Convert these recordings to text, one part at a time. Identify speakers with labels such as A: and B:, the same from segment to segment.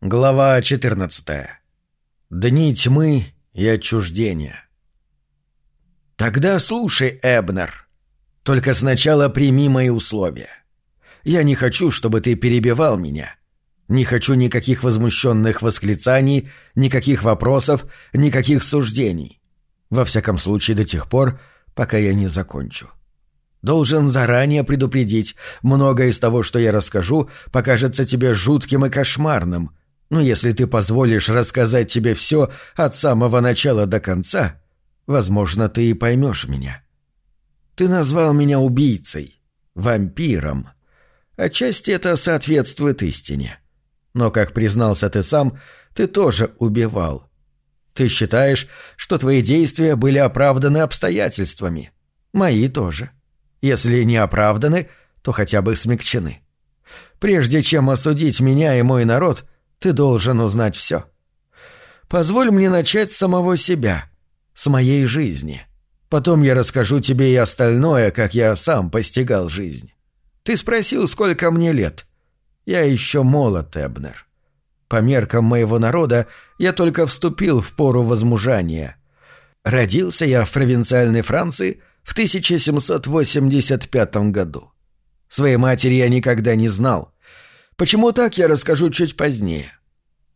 A: Глава 14. Дни тьмы и отчуждения. Тогда слушай, Эбнер. Только сначала прими мои условия. Я не хочу, чтобы ты перебивал меня. Не хочу никаких возмущенных восклицаний, никаких вопросов, никаких суждений. Во всяком случае, до тех пор, пока я не закончу. Должен заранее предупредить, многое из того, что я расскажу, покажется тебе жутким и кошмарным, но если ты позволишь рассказать тебе все от самого начала до конца, возможно, ты и поймешь меня. Ты назвал меня убийцей, вампиром. Отчасти это соответствует истине. Но, как признался ты сам, ты тоже убивал. Ты считаешь, что твои действия были оправданы обстоятельствами. Мои тоже. Если не оправданы, то хотя бы смягчены. Прежде чем осудить меня и мой народ — ты должен узнать все. Позволь мне начать с самого себя, с моей жизни. Потом я расскажу тебе и остальное, как я сам постигал жизнь. Ты спросил, сколько мне лет. Я еще молод, Эбнер. По меркам моего народа я только вступил в пору возмужания. Родился я в провинциальной Франции в 1785 году. Своей матери я никогда не знал — Почему так, я расскажу чуть позднее.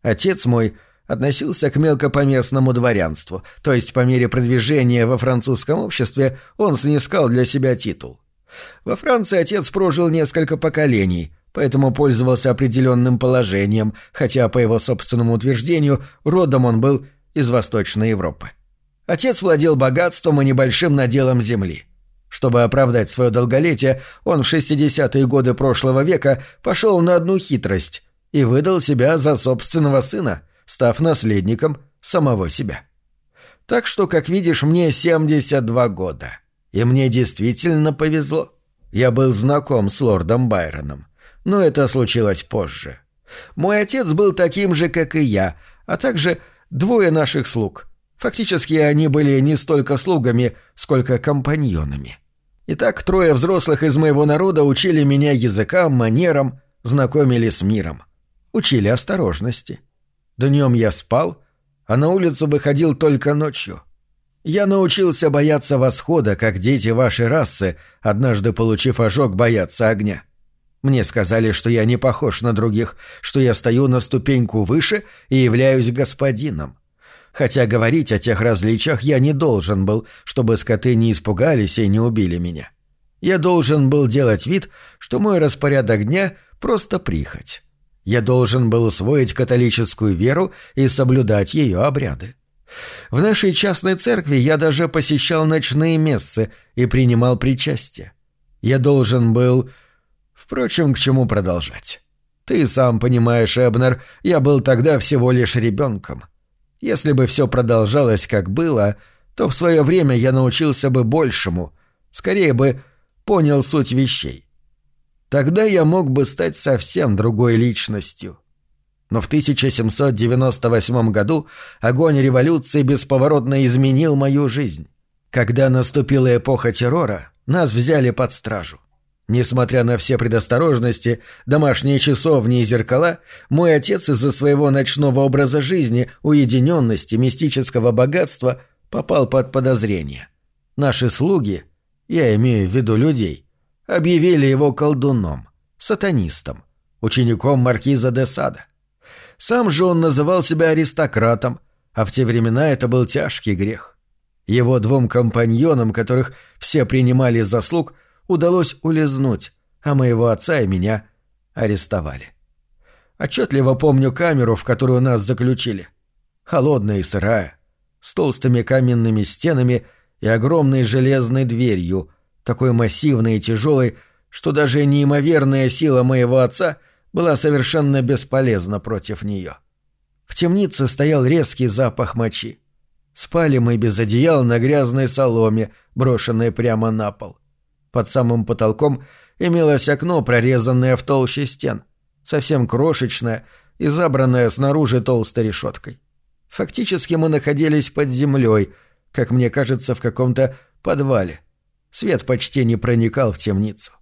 A: Отец мой относился к мелкопоместному дворянству, то есть по мере продвижения во французском обществе он снискал для себя титул. Во Франции отец прожил несколько поколений, поэтому пользовался определенным положением, хотя, по его собственному утверждению, родом он был из Восточной Европы. Отец владел богатством и небольшим наделом земли – чтобы оправдать свое долголетие, он в 60-е годы прошлого века пошел на одну хитрость и выдал себя за собственного сына, став наследником самого себя. Так что, как видишь, мне 72 года. И мне действительно повезло. Я был знаком с лордом Байроном. Но это случилось позже. Мой отец был таким же, как и я, а также двое наших слуг. Фактически они были не столько слугами, сколько компаньонами. Итак, трое взрослых из моего народа учили меня языкам, манерам, знакомили с миром. Учили осторожности. Днем я спал, а на улицу выходил только ночью. Я научился бояться восхода, как дети вашей расы, однажды получив ожог, боятся огня. Мне сказали, что я не похож на других, что я стою на ступеньку выше и являюсь господином хотя говорить о тех различиях я не должен был, чтобы скоты не испугались и не убили меня. Я должен был делать вид, что мой распорядок дня — просто прихоть. Я должен был усвоить католическую веру и соблюдать ее обряды. В нашей частной церкви я даже посещал ночные мессы и принимал причастие. Я должен был... Впрочем, к чему продолжать? Ты сам понимаешь, Эбнер, я был тогда всего лишь ребенком. Если бы все продолжалось как было, то в свое время я научился бы большему, скорее бы понял суть вещей. Тогда я мог бы стать совсем другой личностью. Но в 1798 году огонь революции бесповоротно изменил мою жизнь. Когда наступила эпоха террора, нас взяли под стражу. Несмотря на все предосторожности, домашние часовни и зеркала, мой отец из-за своего ночного образа жизни, уединенности, мистического богатства попал под подозрение. Наши слуги, я имею в виду людей, объявили его колдуном, сатанистом, учеником маркиза де Сада. Сам же он называл себя аристократом, а в те времена это был тяжкий грех. Его двум компаньонам, которых все принимали за слуг, удалось улизнуть, а моего отца и меня арестовали. Отчетливо помню камеру, в которую нас заключили. Холодная и сырая, с толстыми каменными стенами и огромной железной дверью, такой массивной и тяжелой, что даже неимоверная сила моего отца была совершенно бесполезна против нее. В темнице стоял резкий запах мочи. Спали мы без одеял на грязной соломе, брошенной прямо на пол. Под самым потолком имелось окно, прорезанное в толще стен, совсем крошечное и забранное снаружи толстой решеткой. Фактически мы находились под землей, как мне кажется, в каком-то подвале. Свет почти не проникал в темницу.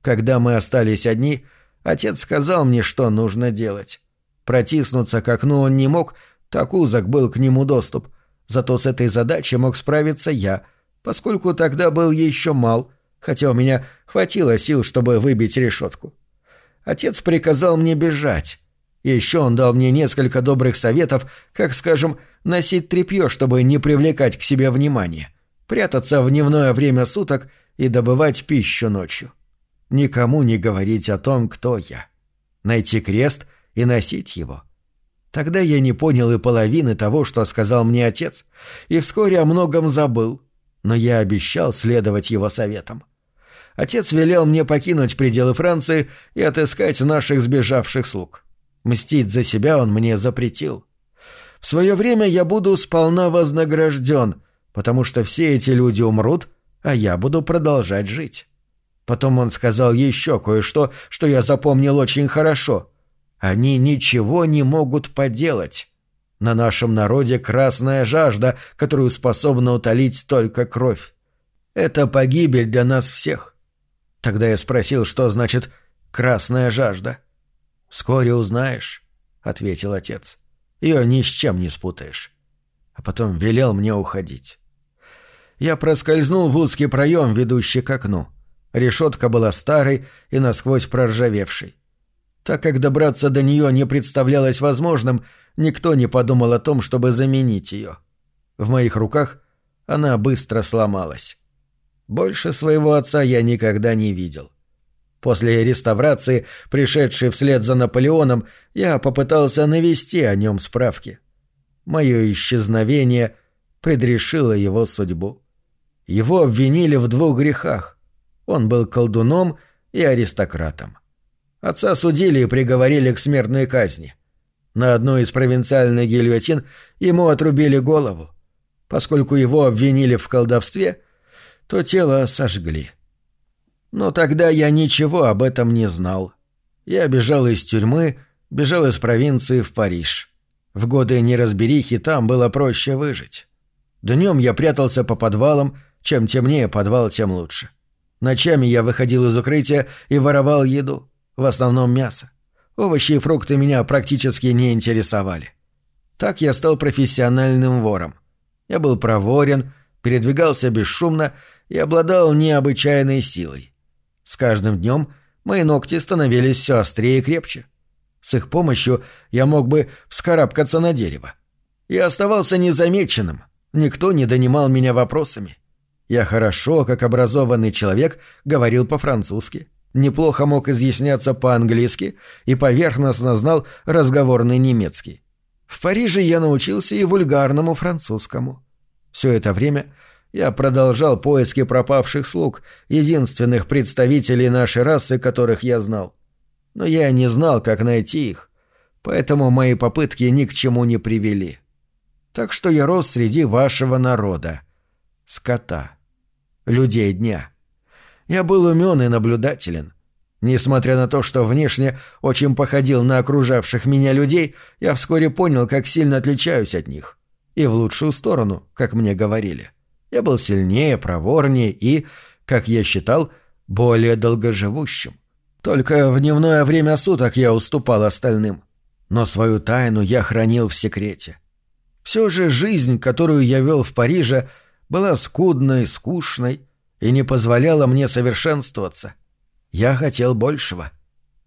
A: Когда мы остались одни, отец сказал мне, что нужно делать. Протиснуться к окну он не мог, так узок был к нему доступ. Зато с этой задачей мог справиться я, поскольку тогда был еще мал, хотя у меня хватило сил, чтобы выбить решетку. Отец приказал мне бежать. Еще он дал мне несколько добрых советов, как, скажем, носить тряпье, чтобы не привлекать к себе внимания, прятаться в дневное время суток и добывать пищу ночью. Никому не говорить о том, кто я. Найти крест и носить его. Тогда я не понял и половины того, что сказал мне отец, и вскоре о многом забыл, но я обещал следовать его советам. Отец велел мне покинуть пределы Франции и отыскать наших сбежавших слуг. Мстить за себя он мне запретил. В свое время я буду сполна вознагражден, потому что все эти люди умрут, а я буду продолжать жить. Потом он сказал еще кое-что, что я запомнил очень хорошо. Они ничего не могут поделать. На нашем народе красная жажда, которую способна утолить только кровь. Это погибель для нас всех. Тогда я спросил, что значит «красная жажда». «Вскоре узнаешь», — ответил отец. «Ее ни с чем не спутаешь». А потом велел мне уходить. Я проскользнул в узкий проем, ведущий к окну. Решетка была старой и насквозь проржавевшей. Так как добраться до нее не представлялось возможным, никто не подумал о том, чтобы заменить ее. В моих руках она быстро сломалась. Больше своего отца я никогда не видел. После реставрации, пришедшей вслед за Наполеоном, я попытался навести о нем справки. Мое исчезновение предрешило его судьбу. Его обвинили в двух грехах. Он был колдуном и аристократом. Отца судили и приговорили к смертной казни. На одной из провинциальных гильотин ему отрубили голову. Поскольку его обвинили в колдовстве, то тело сожгли. Но тогда я ничего об этом не знал. Я бежал из тюрьмы, бежал из провинции в Париж. В годы неразберихи там было проще выжить. Днем я прятался по подвалам, чем темнее подвал, тем лучше. Ночами я выходил из укрытия и воровал еду, в основном мясо. Овощи и фрукты меня практически не интересовали. Так я стал профессиональным вором. Я был проворен, передвигался бесшумно и обладал необычайной силой. С каждым днем мои ногти становились все острее и крепче. С их помощью я мог бы вскарабкаться на дерево. Я оставался незамеченным, никто не донимал меня вопросами. Я хорошо, как образованный человек, говорил по-французски, неплохо мог изъясняться по-английски и поверхностно знал разговорный немецкий. В Париже я научился и вульгарному французскому. Все это время я продолжал поиски пропавших слуг, единственных представителей нашей расы, которых я знал. Но я не знал, как найти их, поэтому мои попытки ни к чему не привели. Так что я рос среди вашего народа — скота, людей дня. Я был умен и наблюдателен. Несмотря на то, что внешне очень походил на окружавших меня людей, я вскоре понял, как сильно отличаюсь от них. И в лучшую сторону, как мне говорили. Я был сильнее, проворнее и, как я считал, более долгоживущим. Только в дневное время суток я уступал остальным. Но свою тайну я хранил в секрете. Все же жизнь, которую я вел в Париже, — была скудной, скучной и не позволяла мне совершенствоваться. Я хотел большего.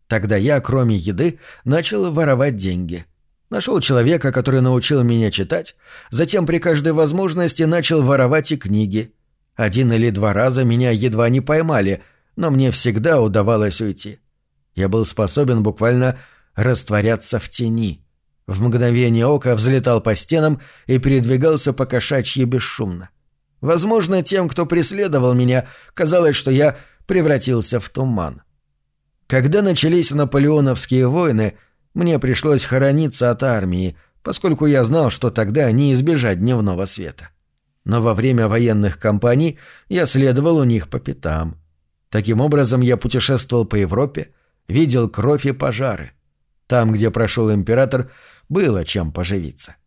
A: Тогда я, кроме еды, начал воровать деньги. Нашел человека, который научил меня читать, затем при каждой возможности начал воровать и книги. Один или два раза меня едва не поймали, но мне всегда удавалось уйти. Я был способен буквально растворяться в тени. В мгновение ока взлетал по стенам и передвигался по кошачьи бесшумно. Возможно, тем, кто преследовал меня, казалось, что я превратился в туман. Когда начались наполеоновские войны, мне пришлось хорониться от армии, поскольку я знал, что тогда не избежать дневного света. Но во время военных кампаний я следовал у них по пятам. Таким образом, я путешествовал по Европе, видел кровь и пожары. Там, где прошел император, было чем поживиться. —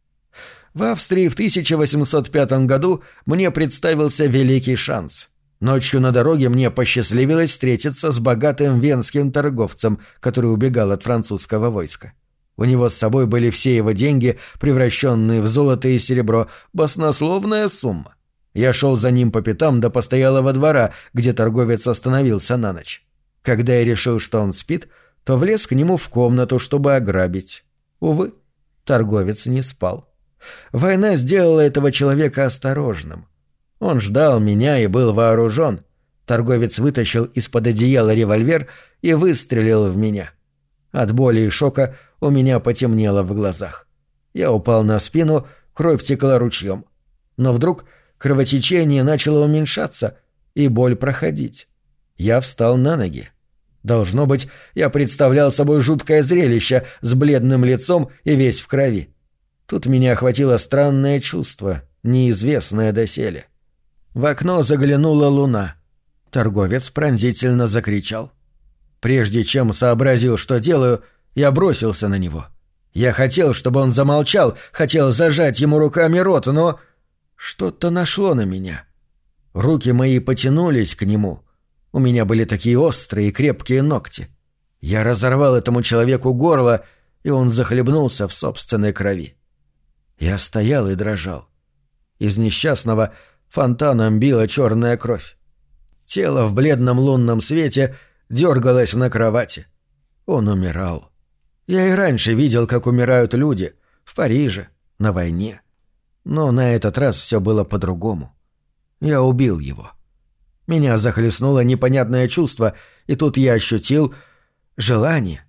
A: в Австрии в 1805 году мне представился великий шанс. Ночью на дороге мне посчастливилось встретиться с богатым венским торговцем, который убегал от французского войска. У него с собой были все его деньги, превращенные в золото и серебро, баснословная сумма. Я шел за ним по пятам до постоялого двора, где торговец остановился на ночь. Когда я решил, что он спит, то влез к нему в комнату, чтобы ограбить. Увы, торговец не спал. Война сделала этого человека осторожным. Он ждал меня и был вооружен. Торговец вытащил из-под одеяла револьвер и выстрелил в меня. От боли и шока у меня потемнело в глазах. Я упал на спину, кровь текла ручьем. Но вдруг кровотечение начало уменьшаться и боль проходить. Я встал на ноги. Должно быть, я представлял собой жуткое зрелище с бледным лицом и весь в крови. Тут меня охватило странное чувство, неизвестное доселе. В окно заглянула луна. Торговец пронзительно закричал. Прежде чем сообразил, что делаю, я бросился на него. Я хотел, чтобы он замолчал, хотел зажать ему руками рот, но... Что-то нашло на меня. Руки мои потянулись к нему. У меня были такие острые и крепкие ногти. Я разорвал этому человеку горло, и он захлебнулся в собственной крови. Я стоял и дрожал. Из несчастного фонтаном била черная кровь. Тело в бледном лунном свете дергалось на кровати. Он умирал. Я и раньше видел, как умирают люди. В Париже, на войне. Но на этот раз все было по-другому. Я убил его. Меня захлестнуло непонятное чувство, и тут я ощутил желание.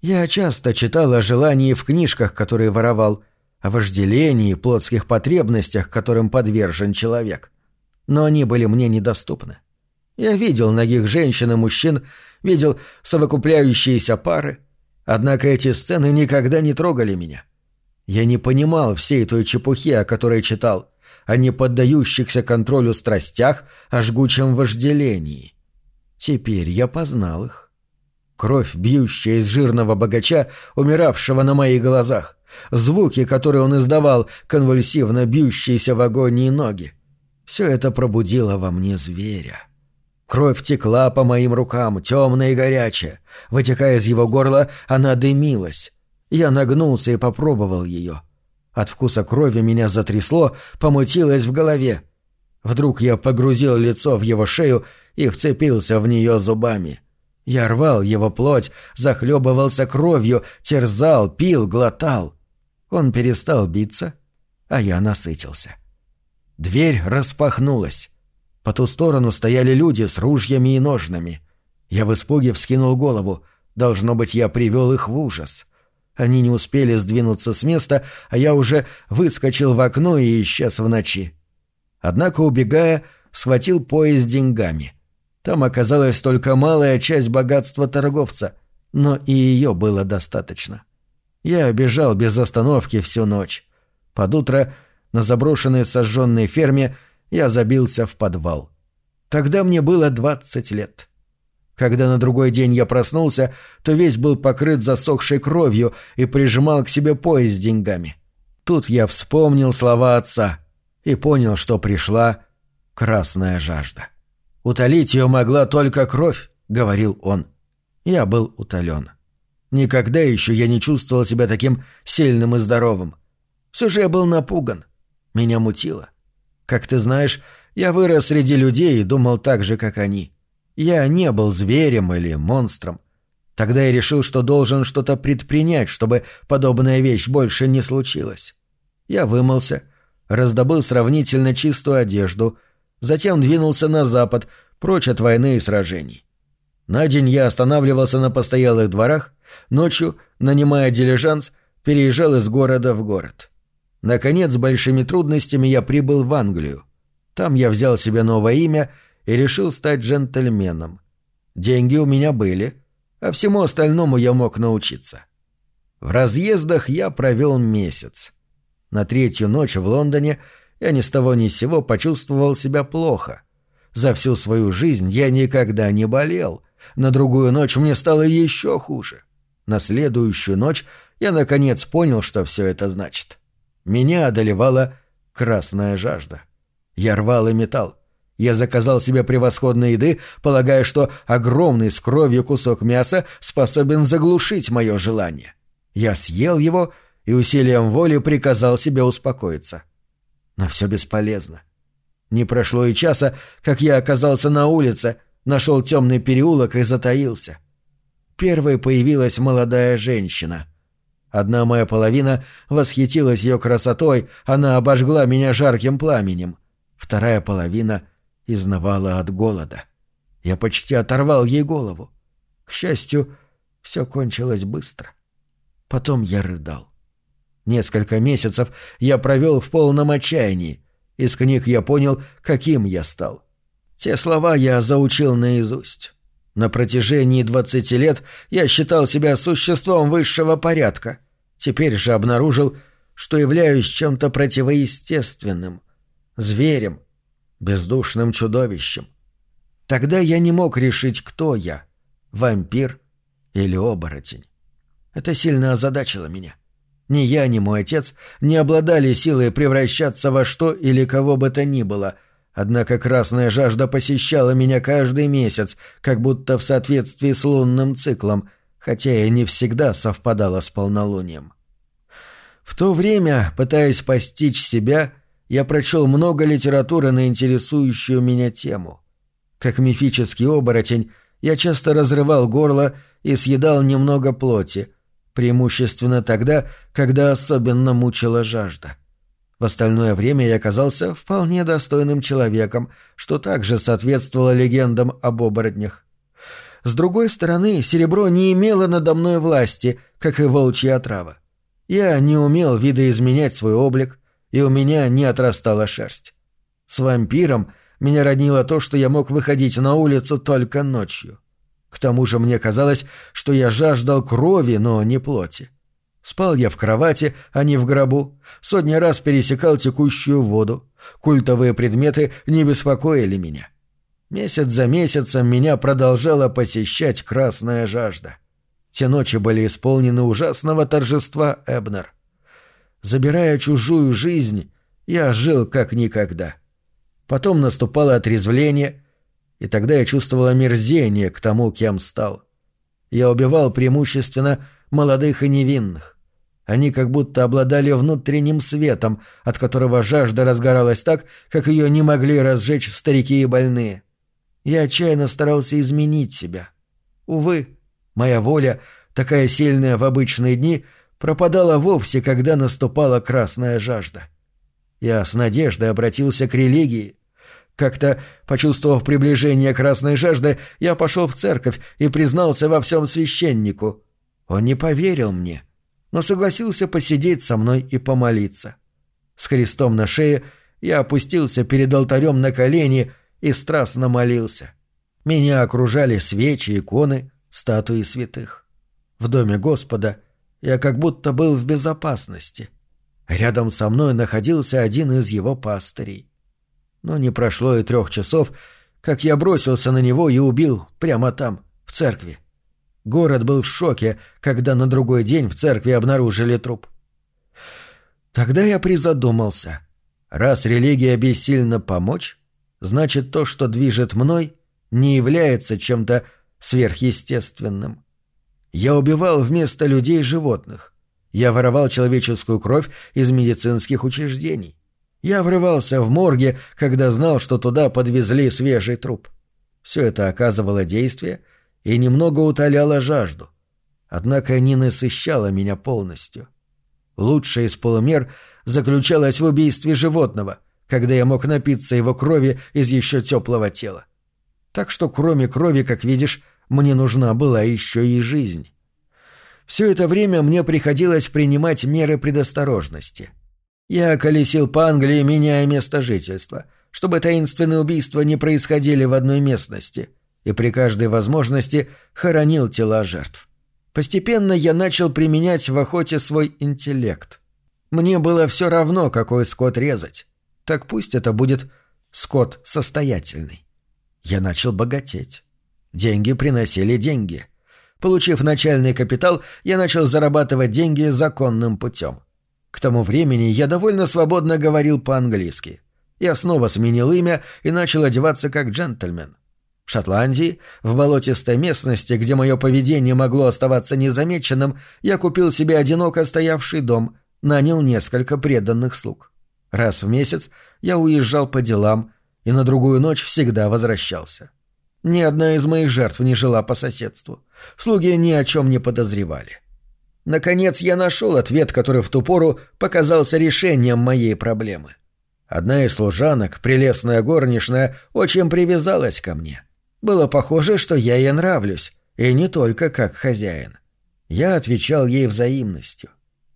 A: Я часто читал о желании в книжках, которые воровал, о вожделении, плотских потребностях, которым подвержен человек. Но они были мне недоступны. Я видел ногих женщин и мужчин, видел совокупляющиеся пары, однако эти сцены никогда не трогали меня. Я не понимал всей той чепухи, о которой читал, о неподдающихся контролю страстях, о жгучем вожделении. Теперь я познал их. Кровь, бьющая из жирного богача, умиравшего на моих глазах звуки, которые он издавал, конвульсивно бьющиеся в агонии ноги. Все это пробудило во мне зверя. Кровь текла по моим рукам, темная и горячая. Вытекая из его горла, она дымилась. Я нагнулся и попробовал ее. От вкуса крови меня затрясло, помутилось в голове. Вдруг я погрузил лицо в его шею и вцепился в нее зубами. Я рвал его плоть, захлебывался кровью, терзал, пил, глотал. Он перестал биться, а я насытился. Дверь распахнулась. По ту сторону стояли люди с ружьями и ножнами. Я в испуге вскинул голову. Должно быть, я привел их в ужас. Они не успели сдвинуться с места, а я уже выскочил в окно и исчез в ночи. Однако, убегая, схватил пояс с деньгами. Там оказалась только малая часть богатства торговца, но и ее было достаточно. Я бежал без остановки всю ночь. Под утро на заброшенной сожженной ферме я забился в подвал. Тогда мне было двадцать лет. Когда на другой день я проснулся, то весь был покрыт засохшей кровью и прижимал к себе пояс с деньгами. Тут я вспомнил слова отца и понял, что пришла красная жажда. «Утолить ее могла только кровь», — говорил он. Я был утолен. Никогда еще я не чувствовал себя таким сильным и здоровым. Все же я был напуган. Меня мутило. Как ты знаешь, я вырос среди людей и думал так же, как они. Я не был зверем или монстром. Тогда я решил, что должен что-то предпринять, чтобы подобная вещь больше не случилась. Я вымылся, раздобыл сравнительно чистую одежду, затем двинулся на запад, прочь от войны и сражений. На день я останавливался на постоялых дворах, ночью, нанимая дилижанс, переезжал из города в город. Наконец, с большими трудностями я прибыл в Англию. Там я взял себе новое имя и решил стать джентльменом. Деньги у меня были, а всему остальному я мог научиться. В разъездах я провел месяц. На третью ночь в Лондоне я ни с того ни с сего почувствовал себя плохо. За всю свою жизнь я никогда не болел — на другую ночь мне стало еще хуже. На следующую ночь я наконец понял, что все это значит. Меня одолевала красная жажда. Я рвал и металл. Я заказал себе превосходной еды, полагая, что огромный с кровью кусок мяса способен заглушить мое желание. Я съел его и усилием воли приказал себе успокоиться. Но все бесполезно. Не прошло и часа, как я оказался на улице, нашел темный переулок и затаился. Первой появилась молодая женщина. Одна моя половина восхитилась ее красотой, она обожгла меня жарким пламенем. Вторая половина изнывала от голода. Я почти оторвал ей голову. К счастью, все кончилось быстро. Потом я рыдал. Несколько месяцев я провел в полном отчаянии. Из книг я понял, каким я стал. Те слова я заучил наизусть. На протяжении двадцати лет я считал себя существом высшего порядка. Теперь же обнаружил, что являюсь чем-то противоестественным. Зверем, бездушным чудовищем. Тогда я не мог решить, кто я — вампир или оборотень. Это сильно озадачило меня. Ни я, ни мой отец не обладали силой превращаться во что или кого бы то ни было, однако красная жажда посещала меня каждый месяц, как будто в соответствии с лунным циклом, хотя и не всегда совпадала с полнолунием. В то время, пытаясь постичь себя, я прочел много литературы на интересующую меня тему. Как мифический оборотень, я часто разрывал горло и съедал немного плоти, преимущественно тогда, когда особенно мучила жажда. В остальное время я оказался вполне достойным человеком, что также соответствовало легендам об оборотнях. С другой стороны, серебро не имело надо мной власти, как и волчья отрава. Я не умел видоизменять свой облик, и у меня не отрастала шерсть. С вампиром меня роднило то, что я мог выходить на улицу только ночью. К тому же мне казалось, что я жаждал крови, но не плоти. Спал я в кровати, а не в гробу. Сотни раз пересекал текущую воду. Культовые предметы не беспокоили меня. Месяц за месяцем меня продолжала посещать красная жажда. Те ночи были исполнены ужасного торжества Эбнер. Забирая чужую жизнь, я жил как никогда. Потом наступало отрезвление, и тогда я чувствовал омерзение к тому, кем стал. Я убивал преимущественно молодых и невинных. Они как будто обладали внутренним светом, от которого жажда разгоралась так, как ее не могли разжечь старики и больные. Я отчаянно старался изменить себя. Увы, моя воля, такая сильная в обычные дни — пропадала вовсе, когда наступала красная жажда. Я с надеждой обратился к религии. Как-то, почувствовав приближение красной жажды, я пошел в церковь и признался во всем священнику. Он не поверил мне, но согласился посидеть со мной и помолиться. С крестом на шее я опустился перед алтарем на колени и страстно молился. Меня окружали свечи, иконы, статуи святых. В доме Господа — я как будто был в безопасности. Рядом со мной находился один из его пастырей. Но не прошло и трех часов, как я бросился на него и убил прямо там, в церкви. Город был в шоке, когда на другой день в церкви обнаружили труп. Тогда я призадумался. Раз религия бессильна помочь, значит то, что движет мной, не является чем-то сверхъестественным. Я убивал вместо людей животных. Я воровал человеческую кровь из медицинских учреждений. Я врывался в морге, когда знал, что туда подвезли свежий труп. Все это оказывало действие и немного утоляло жажду. Однако не насыщало меня полностью. Лучшее из полумер заключалось в убийстве животного, когда я мог напиться его крови из еще теплого тела. Так что кроме крови, как видишь, мне нужна была еще и жизнь. Все это время мне приходилось принимать меры предосторожности. Я колесил по Англии, меняя место жительства, чтобы таинственные убийства не происходили в одной местности, и при каждой возможности хоронил тела жертв. Постепенно я начал применять в охоте свой интеллект. Мне было все равно, какой скот резать. Так пусть это будет скот состоятельный. Я начал богатеть. Деньги приносили деньги. Получив начальный капитал, я начал зарабатывать деньги законным путем. К тому времени я довольно свободно говорил по-английски. Я снова сменил имя и начал одеваться как джентльмен. В Шотландии, в болотистой местности, где мое поведение могло оставаться незамеченным, я купил себе одиноко стоявший дом, нанял несколько преданных слуг. Раз в месяц я уезжал по делам и на другую ночь всегда возвращался. Ни одна из моих жертв не жила по соседству. Слуги ни о чем не подозревали. Наконец я нашел ответ, который в ту пору показался решением моей проблемы. Одна из служанок, прелестная горничная, очень привязалась ко мне. Было похоже, что я ей нравлюсь, и не только как хозяин. Я отвечал ей взаимностью.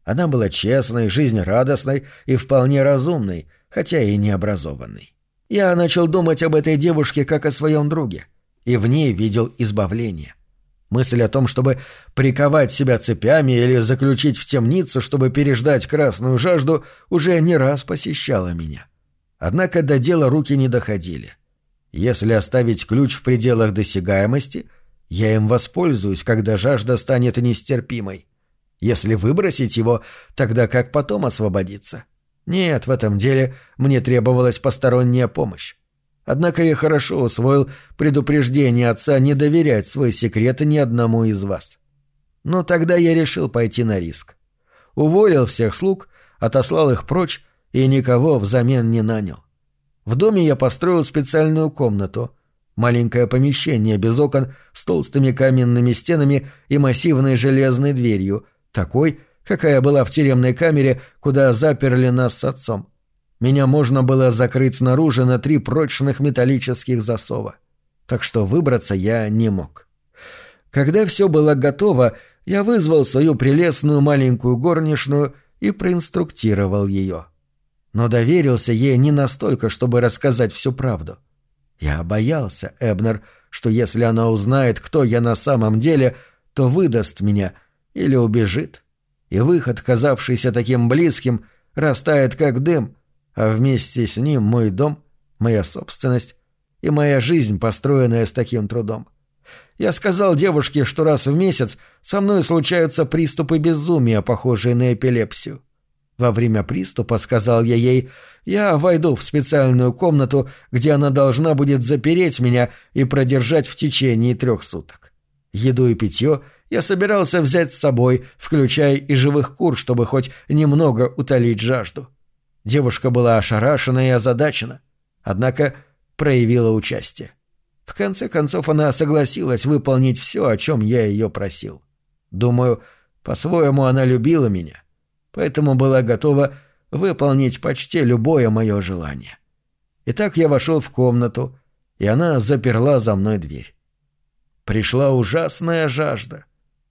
A: Она была честной, жизнерадостной и вполне разумной, хотя и необразованной. Я начал думать об этой девушке как о своем друге, и в ней видел избавление. Мысль о том, чтобы приковать себя цепями или заключить в темницу, чтобы переждать красную жажду, уже не раз посещала меня. Однако до дела руки не доходили. Если оставить ключ в пределах досягаемости, я им воспользуюсь, когда жажда станет нестерпимой. Если выбросить его, тогда как потом освободиться? Нет, в этом деле мне требовалась посторонняя помощь. Однако я хорошо усвоил предупреждение отца не доверять свой секрет ни одному из вас. Но тогда я решил пойти на риск. Уволил всех слуг, отослал их прочь и никого взамен не нанял. В доме я построил специальную комнату, маленькое помещение без окон с толстыми каменными стенами и массивной железной дверью, такой, какая была в тюремной камере, куда заперли нас с отцом. Меня можно было закрыть снаружи на три прочных металлических засова. Так что выбраться я не мог. Когда все было готово, я вызвал свою прелестную маленькую горничную и проинструктировал ее. Но доверился ей не настолько, чтобы рассказать всю правду. Я боялся, Эбнер, что если она узнает, кто я на самом деле, то выдаст меня или убежит. И выход, казавшийся таким близким, растает как дым — а вместе с ним мой дом, моя собственность и моя жизнь, построенная с таким трудом. Я сказал девушке, что раз в месяц со мной случаются приступы безумия, похожие на эпилепсию. Во время приступа, сказал я ей, я войду в специальную комнату, где она должна будет запереть меня и продержать в течение трех суток. Еду и питье я собирался взять с собой, включая и живых кур, чтобы хоть немного утолить жажду. Девушка была ошарашена и озадачена, однако проявила участие. В конце концов она согласилась выполнить все, о чем я ее просил. Думаю, по-своему она любила меня, поэтому была готова выполнить почти любое мое желание. Итак, я вошел в комнату, и она заперла за мной дверь. Пришла ужасная жажда.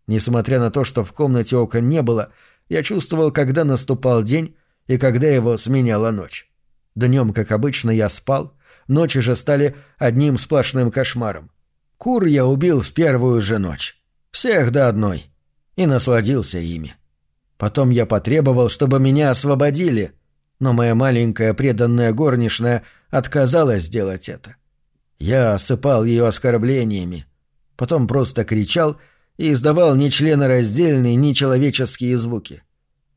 A: Несмотря на то, что в комнате окон не было, я чувствовал, когда наступал день, и когда его сменяла ночь. Днем, как обычно, я спал, ночи же стали одним сплошным кошмаром. Кур я убил в первую же ночь. Всех до одной. И насладился ими. Потом я потребовал, чтобы меня освободили, но моя маленькая преданная горничная отказалась сделать это. Я осыпал ее оскорблениями, потом просто кричал и издавал нечленораздельные, нечеловеческие звуки.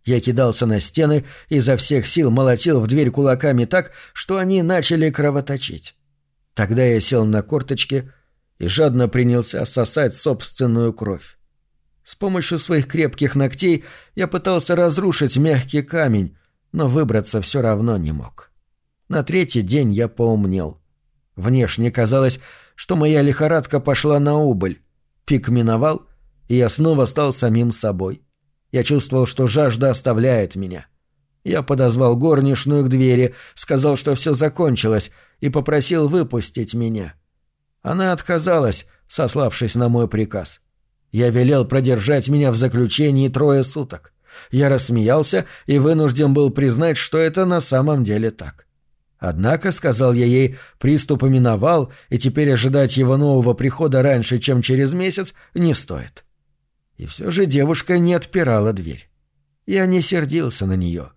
A: Я кидался на стены и изо всех сил молотил в дверь кулаками так, что они начали кровоточить. Тогда я сел на корточки и жадно принялся сосать собственную кровь. С помощью своих крепких ногтей я пытался разрушить мягкий камень, но выбраться все равно не мог. На третий день я поумнел. Внешне казалось, что моя лихорадка пошла на убыль. Пик миновал, и я снова стал самим собой. Я чувствовал, что жажда оставляет меня. Я подозвал горничную к двери, сказал, что все закончилось, и попросил выпустить меня. Она отказалась, сославшись на мой приказ. Я велел продержать меня в заключении трое суток. Я рассмеялся и вынужден был признать, что это на самом деле так. Однако, сказал я ей, приступ миновал, и теперь ожидать его нового прихода раньше, чем через месяц, не стоит. И все же девушка не отпирала дверь. Я не сердился на нее.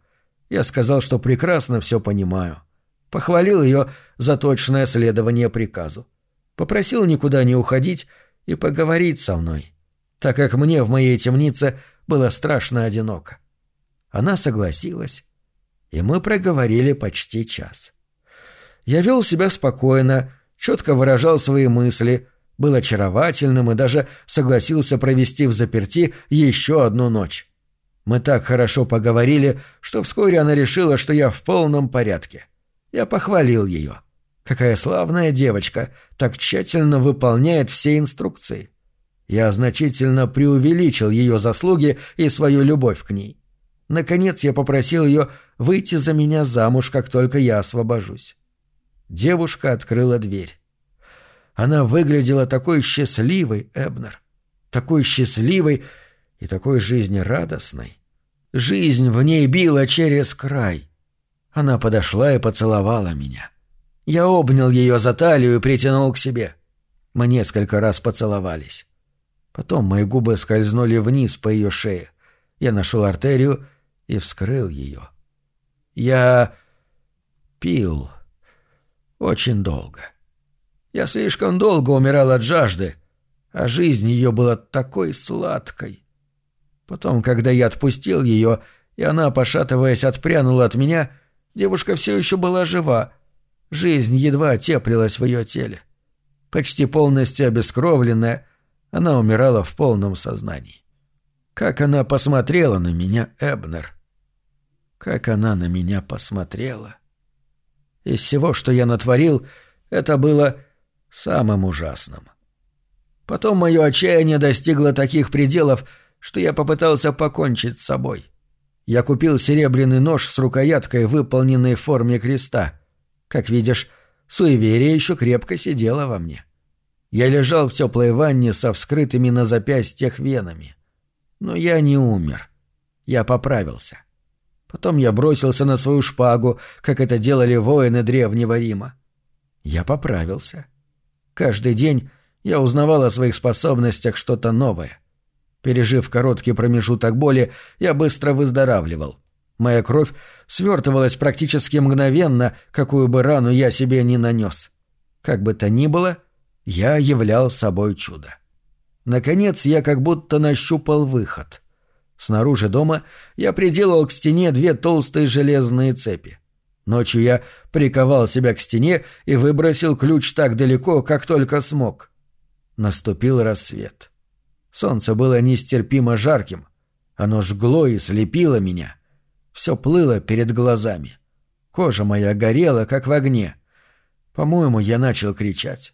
A: Я сказал, что прекрасно все понимаю. Похвалил ее за точное следование приказу. Попросил никуда не уходить и поговорить со мной, так как мне в моей темнице было страшно одиноко. Она согласилась, и мы проговорили почти час. Я вел себя спокойно, четко выражал свои мысли, был очаровательным и даже согласился провести в заперти еще одну ночь. Мы так хорошо поговорили, что вскоре она решила, что я в полном порядке. Я похвалил ее. Какая славная девочка, так тщательно выполняет все инструкции. Я значительно преувеличил ее заслуги и свою любовь к ней. Наконец я попросил ее выйти за меня замуж, как только я освобожусь. Девушка открыла дверь. Она выглядела такой счастливой, Эбнер. Такой счастливой и такой жизнерадостной. Жизнь в ней била через край. Она подошла и поцеловала меня. Я обнял ее за талию и притянул к себе. Мы несколько раз поцеловались. Потом мои губы скользнули вниз по ее шее. Я нашел артерию и вскрыл ее. Я пил очень долго. Я слишком долго умирал от жажды, а жизнь ее была такой сладкой. Потом, когда я отпустил ее, и она, пошатываясь, отпрянула от меня, девушка все еще была жива. Жизнь едва теплилась в ее теле. Почти полностью обескровленная, она умирала в полном сознании. Как она посмотрела на меня, Эбнер. Как она на меня посмотрела. Из всего, что я натворил, это было самым ужасным. Потом мое отчаяние достигло таких пределов, что я попытался покончить с собой. Я купил серебряный нож с рукояткой, выполненной в форме креста. Как видишь, суеверие еще крепко сидело во мне. Я лежал в теплой ванне со вскрытыми на запястьях венами. Но я не умер. Я поправился. Потом я бросился на свою шпагу, как это делали воины Древнего Рима. Я поправился. Каждый день я узнавал о своих способностях что-то новое. Пережив короткий промежуток боли, я быстро выздоравливал. Моя кровь свертывалась практически мгновенно, какую бы рану я себе не нанес. Как бы то ни было, я являл собой чудо. Наконец я как будто нащупал выход. Снаружи дома я приделал к стене две толстые железные цепи. Ночью я приковал себя к стене и выбросил ключ так далеко, как только смог. Наступил рассвет. Солнце было нестерпимо жарким. Оно жгло и слепило меня. Все плыло перед глазами. Кожа моя горела, как в огне. По-моему, я начал кричать.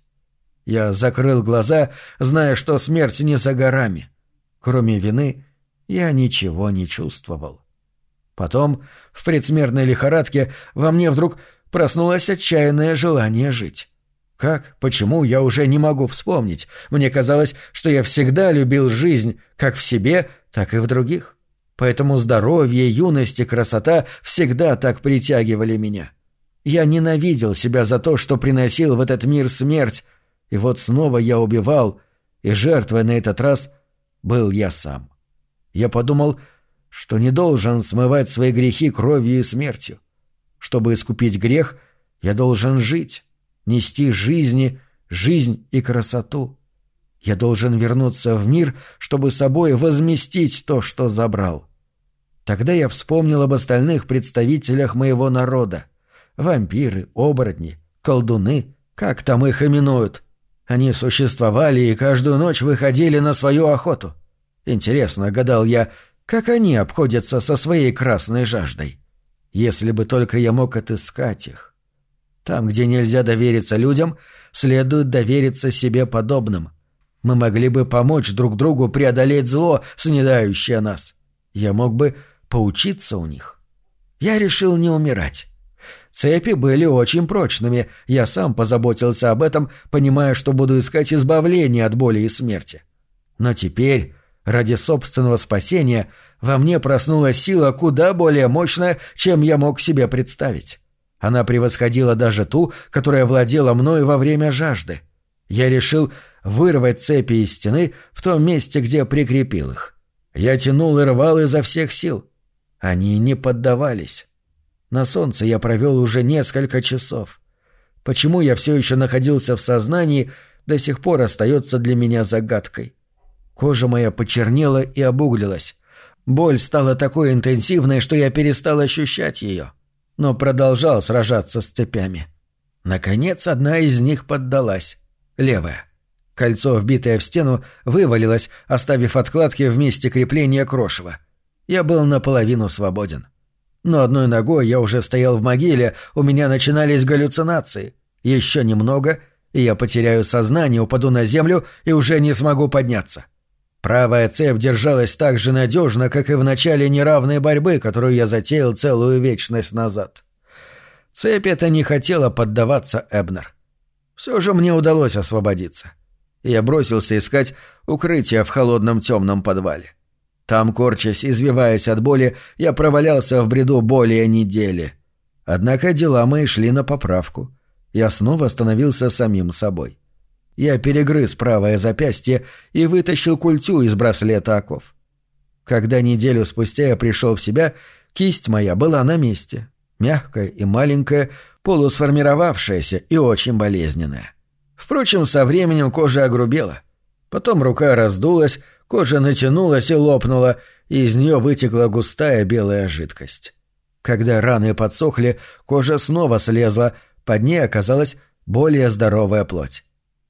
A: Я закрыл глаза, зная, что смерть не за горами. Кроме вины, я ничего не чувствовал. Потом, в предсмертной лихорадке, во мне вдруг проснулось отчаянное желание жить. Как, почему, я уже не могу вспомнить. Мне казалось, что я всегда любил жизнь, как в себе, так и в других. Поэтому здоровье, юность и красота всегда так притягивали меня. Я ненавидел себя за то, что приносил в этот мир смерть, и вот снова я убивал, и жертвой на этот раз был я сам. Я подумал, что не должен смывать свои грехи кровью и смертью. Чтобы искупить грех, я должен жить нести жизни, жизнь и красоту. Я должен вернуться в мир, чтобы собой возместить то, что забрал. Тогда я вспомнил об остальных представителях моего народа. Вампиры, оборотни, колдуны, как там их именуют. Они существовали и каждую ночь выходили на свою охоту. Интересно, гадал я, как они обходятся со своей красной жаждой. Если бы только я мог отыскать их. Там, где нельзя довериться людям, следует довериться себе подобным. Мы могли бы помочь друг другу преодолеть зло, снедающее нас. Я мог бы поучиться у них. Я решил не умирать. Цепи были очень прочными, я сам позаботился об этом, понимая, что буду искать избавление от боли и смерти. Но теперь, ради собственного спасения, во мне проснулась сила куда более мощная, чем я мог себе представить. Она превосходила даже ту, которая владела мной во время жажды. Я решил вырвать цепи из стены в том месте, где прикрепил их. Я тянул и рвал изо всех сил. Они не поддавались. На солнце я провел уже несколько часов. Почему я все еще находился в сознании, до сих пор остается для меня загадкой. Кожа моя почернела и обуглилась. Боль стала такой интенсивной, что я перестал ощущать ее. — но продолжал сражаться с цепями. Наконец, одна из них поддалась. Левая. Кольцо, вбитое в стену, вывалилось, оставив откладки в месте крепления крошева. Я был наполовину свободен. Но одной ногой я уже стоял в могиле, у меня начинались галлюцинации. Еще немного, и я потеряю сознание, упаду на землю и уже не смогу подняться. Правая цепь держалась так же надежно, как и в начале неравной борьбы, которую я затеял целую вечность назад. Цепь эта не хотела поддаваться Эбнер. Все же мне удалось освободиться. Я бросился искать укрытие в холодном темном подвале. Там, корчась, извиваясь от боли, я провалялся в бреду более недели. Однако дела мои шли на поправку. Я снова становился самим собой. Я перегрыз правое запястье и вытащил культю из браслета оков. Когда неделю спустя я пришел в себя, кисть моя была на месте. Мягкая и маленькая, полусформировавшаяся и очень болезненная. Впрочем, со временем кожа огрубела. Потом рука раздулась, кожа натянулась и лопнула, и из нее вытекла густая белая жидкость. Когда раны подсохли, кожа снова слезла, под ней оказалась более здоровая плоть.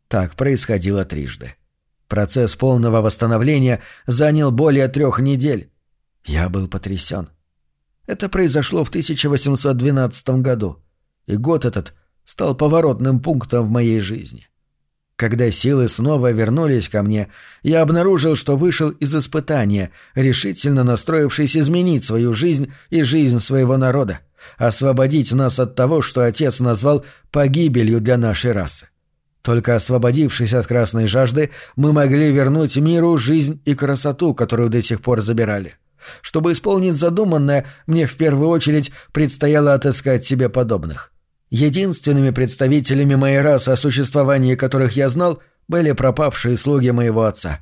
A: Так происходило трижды. Процесс полного восстановления занял более трех недель. Я был потрясен. Это произошло в 1812 году и год этот стал поворотным пунктом в моей жизни. Когда силы снова вернулись ко мне, я обнаружил, что вышел из испытания, решительно настроившись изменить свою жизнь и жизнь своего народа, освободить нас от того, что отец назвал погибелью для нашей расы. Только освободившись от красной жажды, мы могли вернуть миру жизнь и красоту, которую до сих пор забирали. Чтобы исполнить задуманное, мне в первую очередь предстояло отыскать себе подобных. Единственными представителями моей расы, о существовании которых я знал, были пропавшие слуги моего отца.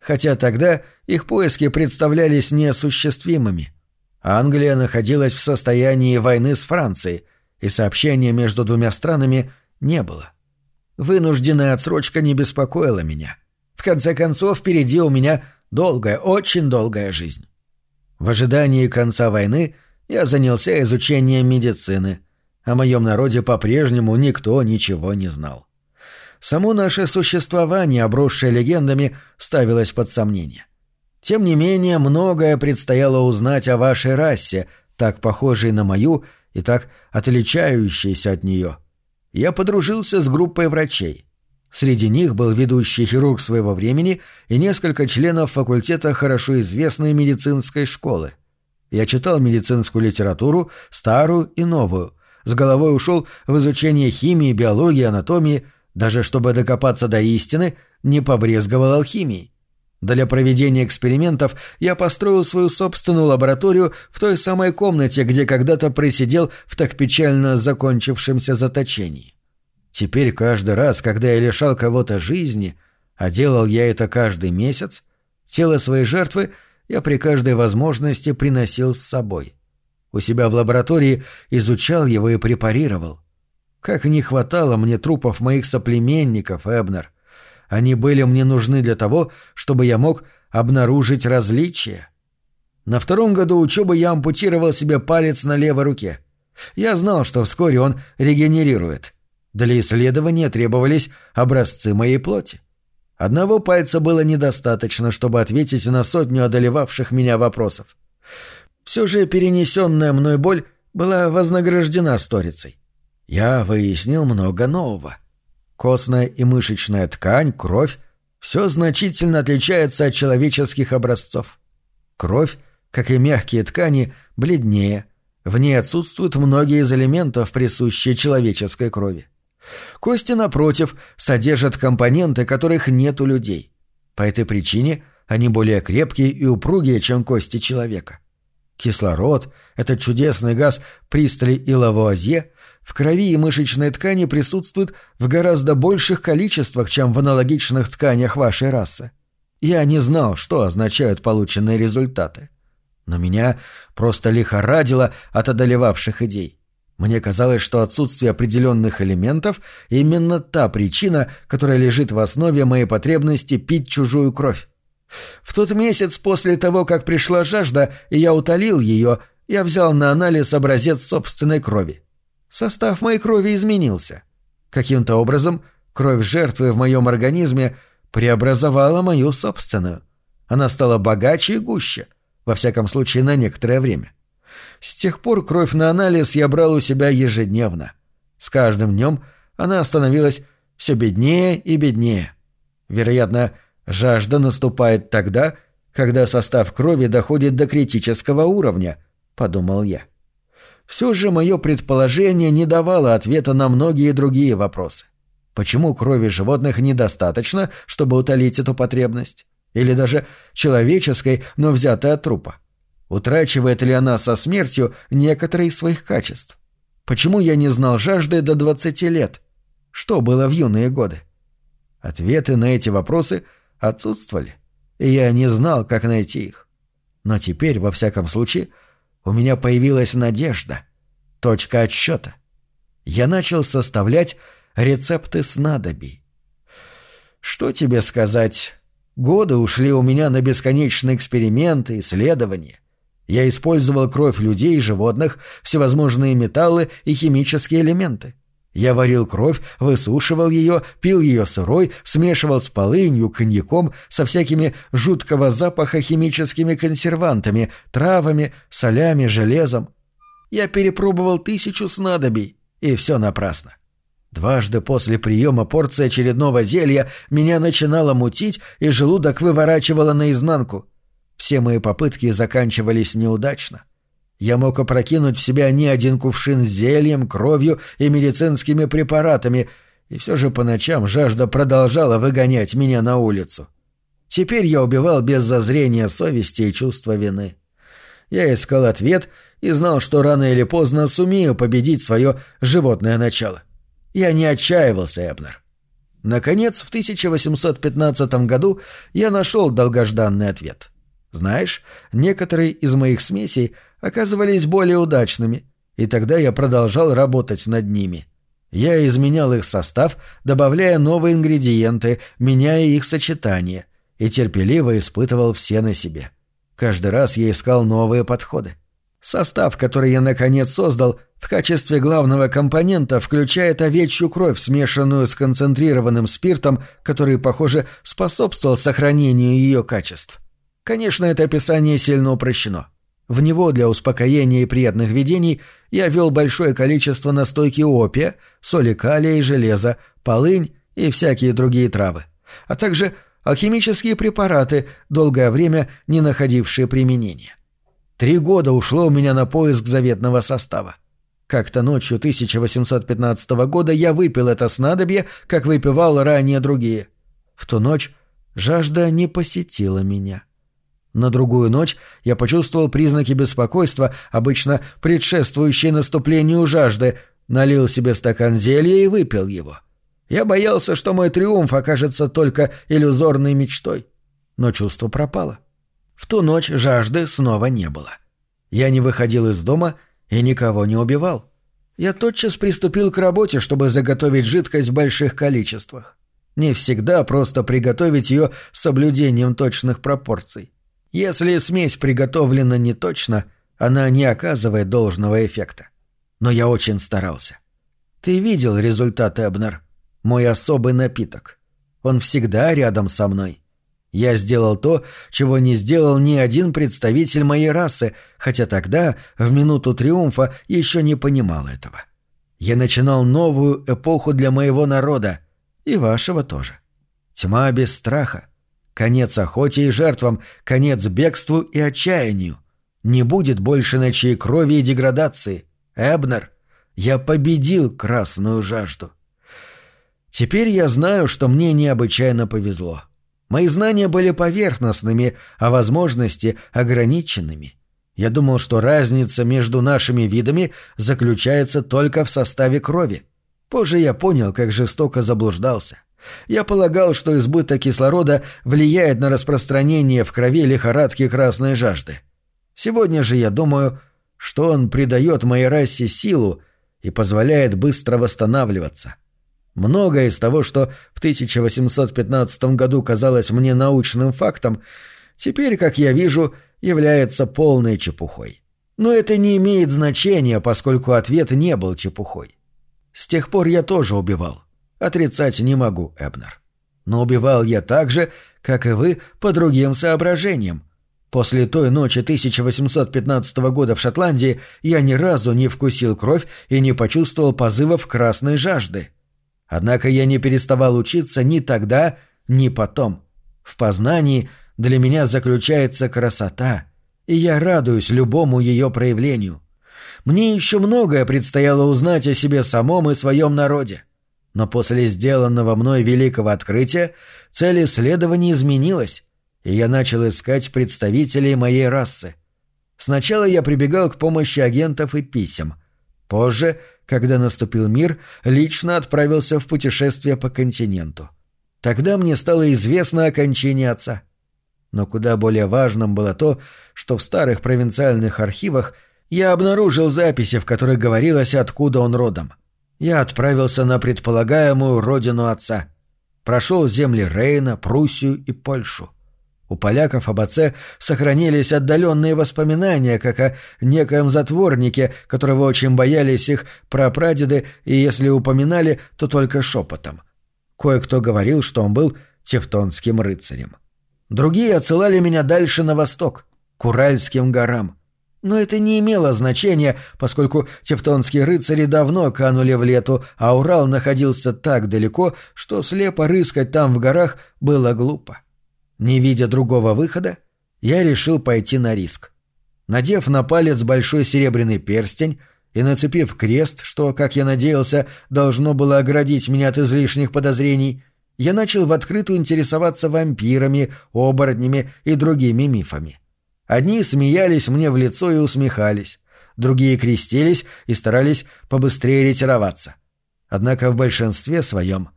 A: Хотя тогда их поиски представлялись неосуществимыми. Англия находилась в состоянии войны с Францией, и сообщения между двумя странами не было. Вынужденная отсрочка не беспокоила меня. В конце концов, впереди у меня долгая, очень долгая жизнь. В ожидании конца войны я занялся изучением медицины – о моем народе по-прежнему никто ничего не знал. Само наше существование, обросшее легендами, ставилось под сомнение. Тем не менее, многое предстояло узнать о вашей расе, так похожей на мою и так отличающейся от нее. Я подружился с группой врачей. Среди них был ведущий хирург своего времени и несколько членов факультета хорошо известной медицинской школы. Я читал медицинскую литературу, старую и новую, с головой ушел в изучение химии, биологии, анатомии, даже чтобы докопаться до истины, не побрезговал алхимией. Для проведения экспериментов я построил свою собственную лабораторию в той самой комнате, где когда-то просидел в так печально закончившемся заточении. Теперь каждый раз, когда я лишал кого-то жизни, а делал я это каждый месяц, тело своей жертвы я при каждой возможности приносил с собой. У себя в лаборатории изучал его и препарировал. Как не хватало мне трупов моих соплеменников, Эбнер. Они были мне нужны для того, чтобы я мог обнаружить различия. На втором году учебы я ампутировал себе палец на левой руке. Я знал, что вскоре он регенерирует. Для исследования требовались образцы моей плоти. Одного пальца было недостаточно, чтобы ответить на сотню одолевавших меня вопросов. Все же перенесенная мной боль была вознаграждена сторицей. Я выяснил много нового. Костная и мышечная ткань, кровь — все значительно отличается от человеческих образцов. Кровь, как и мягкие ткани, бледнее. В ней отсутствуют многие из элементов, присущие человеческой крови. Кости, напротив, содержат компоненты, которых нет у людей. По этой причине они более крепкие и упругие, чем кости человека. Кислород, этот чудесный газ Пристали и Лавуазье, в крови и мышечной ткани присутствует в гораздо больших количествах, чем в аналогичных тканях вашей расы. Я не знал, что означают полученные результаты. Но меня просто лихорадило от одолевавших идей. Мне казалось, что отсутствие определенных элементов — именно та причина, которая лежит в основе моей потребности пить чужую кровь. В тот месяц после того, как пришла жажда, и я утолил ее, я взял на анализ образец собственной крови. Состав моей крови изменился. Каким-то образом кровь жертвы в моем организме преобразовала мою собственную. Она стала богаче и гуще, во всяком случае на некоторое время. С тех пор кровь на анализ я брал у себя ежедневно. С каждым днем она становилась все беднее и беднее. Вероятно, жажда наступает тогда, когда состав крови доходит до критического уровня, подумал я. Все же мое предположение не давало ответа на многие другие вопросы. Почему крови животных недостаточно, чтобы утолить эту потребность? Или даже человеческой, но взятой от трупа? Утрачивает ли она со смертью некоторые из своих качеств? Почему я не знал жажды до 20 лет? Что было в юные годы? Ответы на эти вопросы отсутствовали, и я не знал, как найти их. Но теперь, во всяком случае, у меня появилась надежда, точка отсчета. Я начал составлять рецепты снадобий. Что тебе сказать? Годы ушли у меня на бесконечные эксперименты, исследования. Я использовал кровь людей и животных, всевозможные металлы и химические элементы. Я варил кровь, высушивал ее, пил ее сырой, смешивал с полынью, коньяком, со всякими жуткого запаха химическими консервантами, травами, солями, железом. Я перепробовал тысячу снадобий, и все напрасно. Дважды после приема порции очередного зелья меня начинало мутить, и желудок выворачивало наизнанку — все мои попытки заканчивались неудачно. Я мог опрокинуть в себя не один кувшин с зельем, кровью и медицинскими препаратами, и все же по ночам жажда продолжала выгонять меня на улицу. Теперь я убивал без зазрения совести и чувства вины. Я искал ответ и знал, что рано или поздно сумею победить свое животное начало. Я не отчаивался, Эбнер. Наконец, в 1815 году я нашел долгожданный ответ — знаешь, некоторые из моих смесей оказывались более удачными, и тогда я продолжал работать над ними. Я изменял их состав, добавляя новые ингредиенты, меняя их сочетание, и терпеливо испытывал все на себе. Каждый раз я искал новые подходы. Состав, который я наконец создал, в качестве главного компонента включает овечью кровь, смешанную с концентрированным спиртом, который, похоже, способствовал сохранению ее качеств. Конечно, это описание сильно упрощено. В него для успокоения и приятных видений я ввел большое количество настойки опия, соли калия и железа, полынь и всякие другие травы, а также алхимические препараты, долгое время не находившие применения. Три года ушло у меня на поиск заветного состава. Как-то ночью 1815 года я выпил это снадобье, как выпивал ранее другие. В ту ночь жажда не посетила меня. На другую ночь я почувствовал признаки беспокойства, обычно предшествующие наступлению жажды, налил себе стакан зелья и выпил его. Я боялся, что мой триумф окажется только иллюзорной мечтой. Но чувство пропало. В ту ночь жажды снова не было. Я не выходил из дома и никого не убивал. Я тотчас приступил к работе, чтобы заготовить жидкость в больших количествах. Не всегда просто приготовить ее с соблюдением точных пропорций. Если смесь приготовлена не точно, она не оказывает должного эффекта. Но я очень старался. Ты видел результат, Эбнер? Мой особый напиток. Он всегда рядом со мной. Я сделал то, чего не сделал ни один представитель моей расы, хотя тогда, в минуту триумфа, еще не понимал этого. Я начинал новую эпоху для моего народа, и вашего тоже. Тьма без страха, Конец охоте и жертвам, конец бегству и отчаянию. Не будет больше ночей крови и деградации. Эбнер, я победил красную жажду. Теперь я знаю, что мне необычайно повезло. Мои знания были поверхностными, а возможности ограниченными. Я думал, что разница между нашими видами заключается только в составе крови. Позже я понял, как жестоко заблуждался. Я полагал, что избыток кислорода влияет на распространение в крови лихорадки красной жажды. Сегодня же я думаю, что он придает моей расе силу и позволяет быстро восстанавливаться. Многое из того, что в 1815 году казалось мне научным фактом, теперь, как я вижу, является полной чепухой. Но это не имеет значения, поскольку ответ не был чепухой. С тех пор я тоже убивал. Отрицать не могу, Эбнер. Но убивал я так же, как и вы, по другим соображениям. После той ночи 1815 года в Шотландии я ни разу не вкусил кровь и не почувствовал позывов красной жажды. Однако я не переставал учиться ни тогда, ни потом. В познании для меня заключается красота, и я радуюсь любому ее проявлению. Мне еще многое предстояло узнать о себе самом и своем народе. Но после сделанного мной великого открытия цель исследований изменилась, и я начал искать представителей моей расы. Сначала я прибегал к помощи агентов и писем. Позже, когда наступил мир, лично отправился в путешествие по континенту. Тогда мне стало известно о кончине отца. Но куда более важным было то, что в старых провинциальных архивах я обнаружил записи, в которых говорилось, откуда он родом. Я отправился на предполагаемую родину отца. Прошел земли Рейна, Пруссию и Польшу. У поляков об отце сохранились отдаленные воспоминания, как о некоем затворнике, которого очень боялись их прапрадеды, и если упоминали, то только шепотом. Кое-кто говорил, что он был тевтонским рыцарем. Другие отсылали меня дальше на восток, к Уральским горам. Но это не имело значения, поскольку тевтонские рыцари давно канули в лету, а Урал находился так далеко, что слепо рыскать там в горах было глупо. Не видя другого выхода, я решил пойти на риск. Надев на палец большой серебряный перстень и нацепив крест, что, как я надеялся, должно было оградить меня от излишних подозрений, я начал в открытую интересоваться вампирами, оборотнями и другими мифами. Одни смеялись мне в лицо и усмехались, другие крестились и старались побыстрее ретироваться. Однако в большинстве своем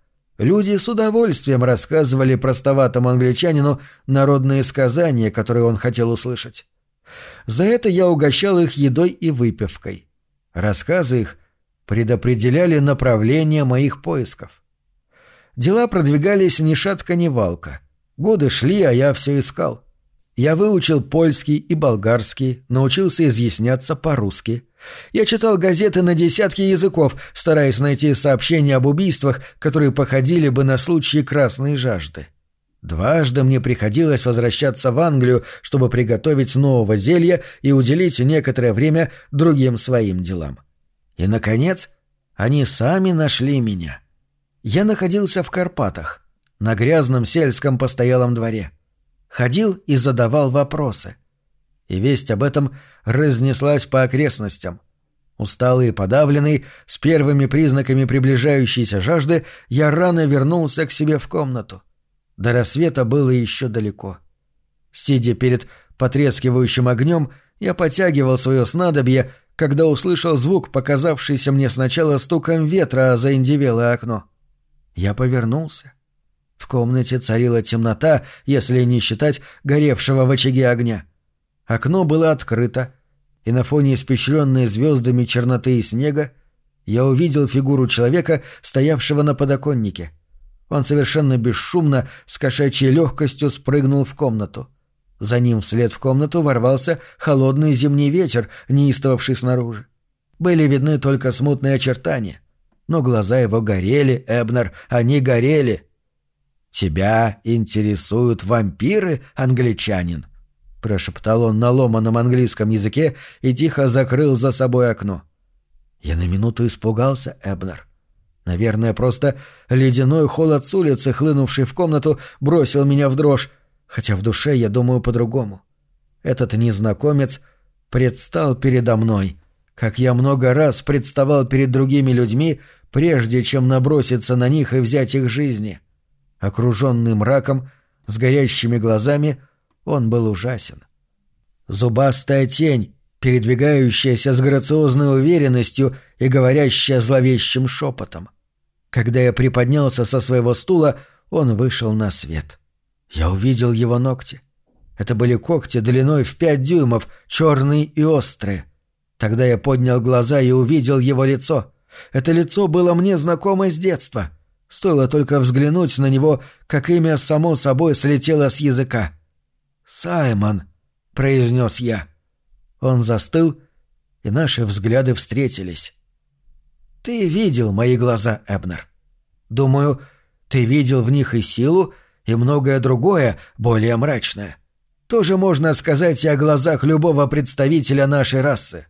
A: Люди с удовольствием рассказывали простоватому англичанину народные сказания, которые он хотел услышать. За это я угощал их едой и выпивкой. Рассказы их предопределяли направление моих поисков. Дела продвигались ни шатка, ни валка. Годы шли, а я все искал. Я выучил польский и болгарский, научился изъясняться по-русски. Я читал газеты на десятки языков, стараясь найти сообщения об убийствах, которые походили бы на случаи красной жажды. Дважды мне приходилось возвращаться в Англию, чтобы приготовить нового зелья и уделить некоторое время другим своим делам. И, наконец, они сами нашли меня. Я находился в Карпатах, на грязном сельском постоялом дворе. Ходил и задавал вопросы и весть об этом разнеслась по окрестностям. Усталый и подавленный, с первыми признаками приближающейся жажды, я рано вернулся к себе в комнату. До рассвета было еще далеко. Сидя перед потрескивающим огнем, я потягивал свое снадобье, когда услышал звук, показавшийся мне сначала стуком ветра за индивелое окно. Я повернулся. В комнате царила темнота, если не считать горевшего в очаге огня. Окно было открыто, и на фоне испещренной звездами черноты и снега я увидел фигуру человека, стоявшего на подоконнике. Он совершенно бесшумно, с кошачьей легкостью спрыгнул в комнату. За ним вслед в комнату ворвался холодный зимний ветер, неистовавший снаружи. Были видны только смутные очертания. Но глаза его горели, Эбнер, они горели. «Тебя интересуют вампиры, англичанин?» — прошептал он на ломаном английском языке и тихо закрыл за собой окно. Я на минуту испугался, Эбнер. Наверное, просто ледяной холод с улицы, хлынувший в комнату, бросил меня в дрожь, хотя в душе я думаю по-другому. Этот незнакомец предстал передо мной, как я много раз представал перед другими людьми, прежде чем наброситься на них и взять их жизни. Окруженный мраком, с горящими глазами — он был ужасен. Зубастая тень, передвигающаяся с грациозной уверенностью и говорящая зловещим шепотом. Когда я приподнялся со своего стула, он вышел на свет. Я увидел его ногти. Это были когти длиной в пять дюймов, черные и острые. Тогда я поднял глаза и увидел его лицо. Это лицо было мне знакомо с детства. Стоило только взглянуть на него, как имя само собой слетело с языка. «Саймон», — произнес я. Он застыл, и наши взгляды встретились. Ты видел мои глаза, Эбнер. Думаю, ты видел в них и силу, и многое другое, более мрачное. Тоже можно сказать и о глазах любого представителя нашей расы.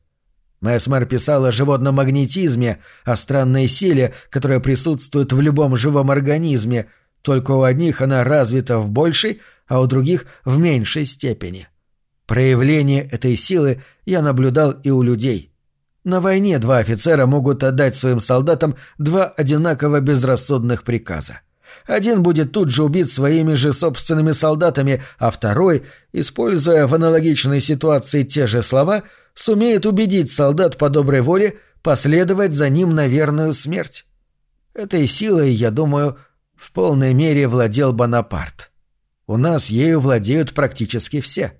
A: Месмер писал о животном магнетизме, о странной силе, которая присутствует в любом живом организме, только у одних она развита в большей, а у других в меньшей степени. Проявление этой силы я наблюдал и у людей. На войне два офицера могут отдать своим солдатам два одинаково безрассудных приказа. Один будет тут же убит своими же собственными солдатами, а второй, используя в аналогичной ситуации те же слова, сумеет убедить солдат по доброй воле последовать за ним на верную смерть. Этой силой, я думаю, в полной мере владел Бонапарт. У нас ею владеют практически все.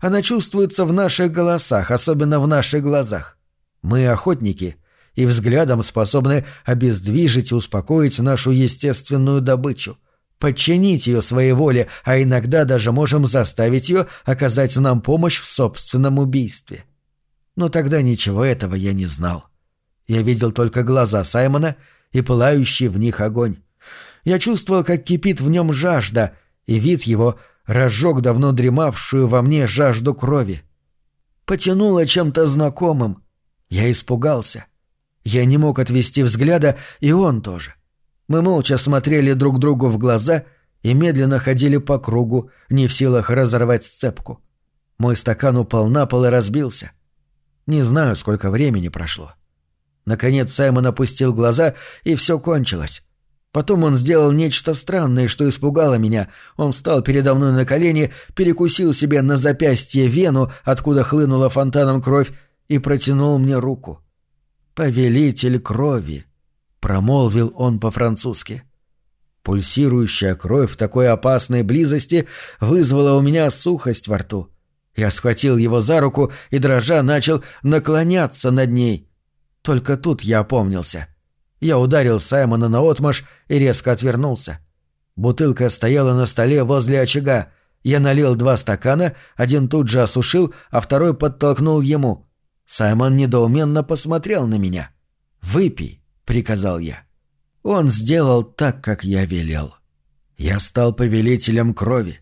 A: Она чувствуется в наших голосах, особенно в наших глазах. Мы охотники и взглядом способны обездвижить и успокоить нашу естественную добычу, подчинить ее своей воле, а иногда даже можем заставить ее оказать нам помощь в собственном убийстве. Но тогда ничего этого я не знал. Я видел только глаза Саймона и пылающий в них огонь. Я чувствовал, как кипит в нем жажда, и вид его разжег давно дремавшую во мне жажду крови. Потянуло чем-то знакомым. Я испугался. Я не мог отвести взгляда, и он тоже. Мы молча смотрели друг другу в глаза и медленно ходили по кругу, не в силах разорвать сцепку. Мой стакан упал на пол и разбился. Не знаю, сколько времени прошло. Наконец Саймон опустил глаза, и все кончилось. Потом он сделал нечто странное, что испугало меня. Он встал передо мной на колени, перекусил себе на запястье вену, откуда хлынула фонтаном кровь, и протянул мне руку. «Повелитель крови», — промолвил он по-французски. Пульсирующая кровь в такой опасной близости вызвала у меня сухость во рту. Я схватил его за руку и, дрожа, начал наклоняться над ней. Только тут я опомнился — я ударил Саймона на отмаш и резко отвернулся. Бутылка стояла на столе возле очага. Я налил два стакана, один тут же осушил, а второй подтолкнул ему. Саймон недоуменно посмотрел на меня. «Выпей», — приказал я. Он сделал так, как я велел. Я стал повелителем крови,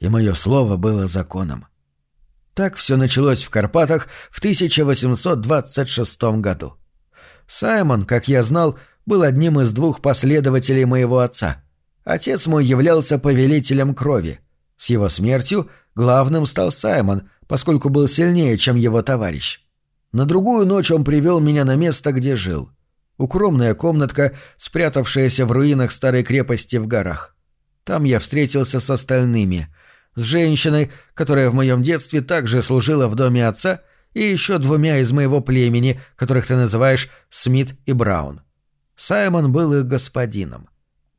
A: и мое слово было законом. Так все началось в Карпатах в 1826 году. Саймон, как я знал, был одним из двух последователей моего отца. Отец мой являлся повелителем крови. С его смертью главным стал Саймон, поскольку был сильнее, чем его товарищ. На другую ночь он привел меня на место, где жил. Укромная комнатка, спрятавшаяся в руинах старой крепости в горах. Там я встретился с остальными. С женщиной, которая в моем детстве также служила в доме отца и еще двумя из моего племени, которых ты называешь Смит и Браун. Саймон был их господином.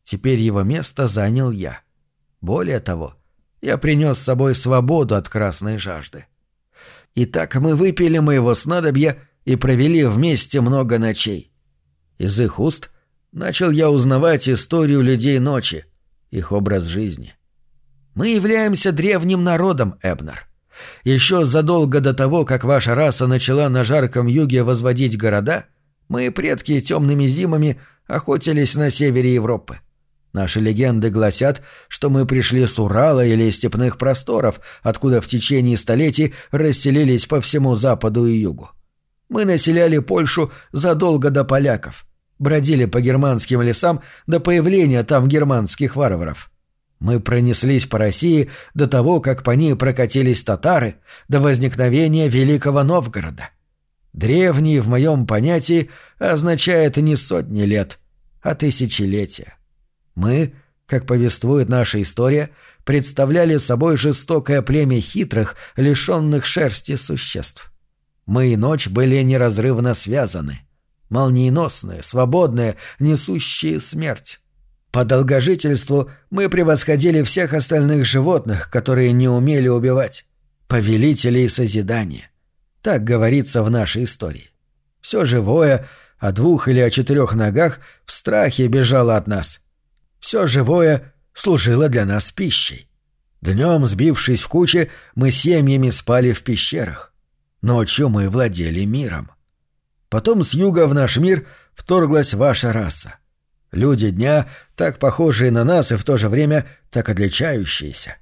A: Теперь его место занял я. Более того, я принес с собой свободу от красной жажды. Итак, мы выпили моего снадобья и провели вместе много ночей. Из их уст начал я узнавать историю людей ночи, их образ жизни. Мы являемся древним народом, Эбнер. Еще задолго до того, как ваша раса начала на жарком юге возводить города, мы, предки темными зимами, охотились на севере Европы. Наши легенды гласят, что мы пришли с Урала или степных просторов, откуда в течение столетий расселились по всему западу и югу. Мы населяли Польшу задолго до поляков, бродили по германским лесам до появления там германских варваров. Мы пронеслись по России до того, как по ней прокатились татары, до возникновения Великого Новгорода. Древний, в моем понятии, означает не сотни лет, а тысячелетия. Мы, как повествует наша история, представляли собой жестокое племя хитрых, лишенных шерсти существ. Мы и ночь были неразрывно связаны. Молниеносные, свободные, несущие смерть. По долгожительству мы превосходили всех остальных животных, которые не умели убивать. Повелителей созидания. Так говорится в нашей истории. Все живое о двух или о четырех ногах в страхе бежало от нас. Все живое служило для нас пищей. Днем, сбившись в кучи, мы семьями спали в пещерах. Ночью мы владели миром. Потом с юга в наш мир вторглась ваша раса. Люди дня, так похожие на нас и в то же время так отличающиеся.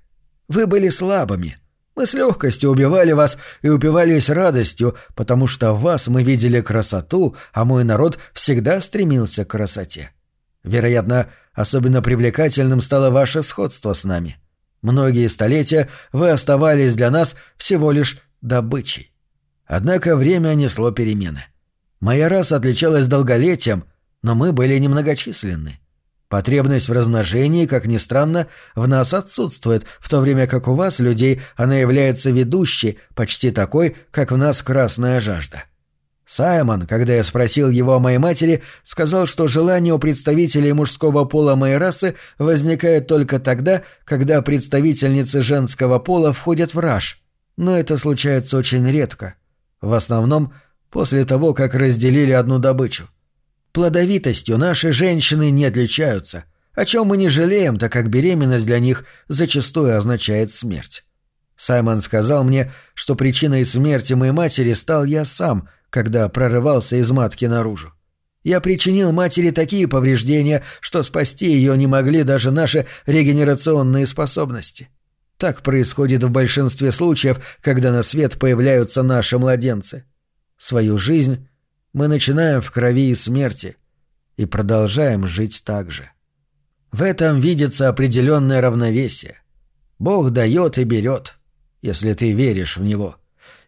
A: Вы были слабыми. Мы с легкостью убивали вас и упивались радостью, потому что в вас мы видели красоту, а мой народ всегда стремился к красоте. Вероятно, особенно привлекательным стало ваше сходство с нами. Многие столетия вы оставались для нас всего лишь добычей. Однако время несло перемены. Моя раса отличалась долголетием, но мы были немногочисленны. Потребность в размножении, как ни странно, в нас отсутствует, в то время как у вас, людей, она является ведущей, почти такой, как в нас красная жажда. Саймон, когда я спросил его о моей матери, сказал, что желание у представителей мужского пола моей расы возникает только тогда, когда представительницы женского пола входят в раж. Но это случается очень редко. В основном после того, как разделили одну добычу. Плодовитостью наши женщины не отличаются, о чем мы не жалеем, так как беременность для них зачастую означает смерть. Саймон сказал мне, что причиной смерти моей матери стал я сам, когда прорывался из матки наружу. Я причинил матери такие повреждения, что спасти ее не могли даже наши регенерационные способности. Так происходит в большинстве случаев, когда на свет появляются наши младенцы. Свою жизнь мы начинаем в крови и смерти и продолжаем жить так же. В этом видится определенное равновесие. Бог дает и берет, если ты веришь в Него.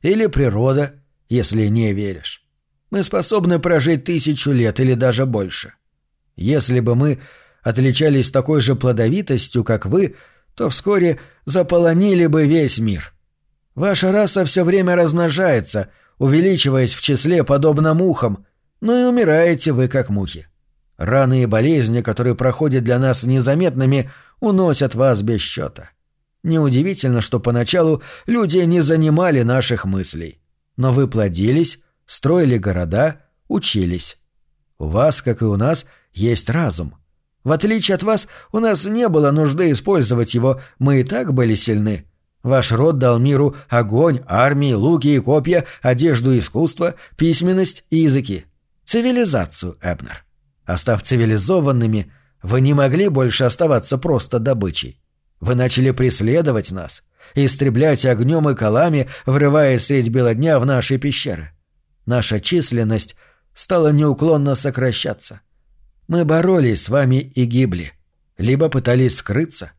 A: Или природа, если не веришь. Мы способны прожить тысячу лет или даже больше. Если бы мы отличались такой же плодовитостью, как вы, то вскоре заполонили бы весь мир. Ваша раса все время размножается — увеличиваясь в числе подобно мухам, но и умираете вы как мухи. Раны и болезни, которые проходят для нас незаметными, уносят вас без счета. Неудивительно, что поначалу люди не занимали наших мыслей. Но вы плодились, строили города, учились. У вас, как и у нас, есть разум. В отличие от вас, у нас не было нужды использовать его, мы и так были сильны. Ваш род дал миру огонь, армии, луки и копья, одежду и искусство, письменность и языки. Цивилизацию, Эбнер. А цивилизованными, вы не могли больше оставаться просто добычей. Вы начали преследовать нас, истреблять огнем и колами, врываясь средь бела дня в наши пещеры. Наша численность стала неуклонно сокращаться. Мы боролись с вами и гибли, либо пытались скрыться.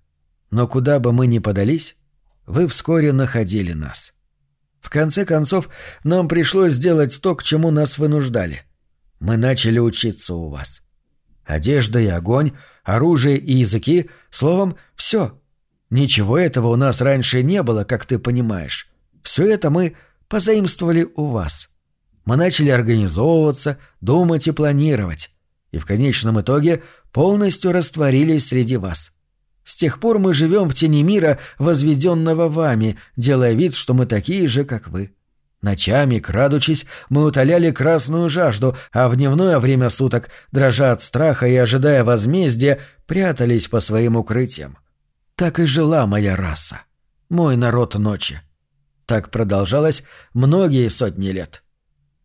A: Но куда бы мы ни подались, вы вскоре находили нас. В конце концов, нам пришлось сделать то, к чему нас вынуждали. Мы начали учиться у вас. Одежда и огонь, оружие и языки, словом, все. Ничего этого у нас раньше не было, как ты понимаешь. Все это мы позаимствовали у вас. Мы начали организовываться, думать и планировать. И в конечном итоге полностью растворились среди вас. С тех пор мы живем в тени мира, возведенного вами, делая вид, что мы такие же, как вы. Ночами, крадучись, мы утоляли красную жажду, а в дневное время суток, дрожа от страха и ожидая возмездия, прятались по своим укрытиям. Так и жила моя раса. Мой народ ночи. Так продолжалось многие сотни лет.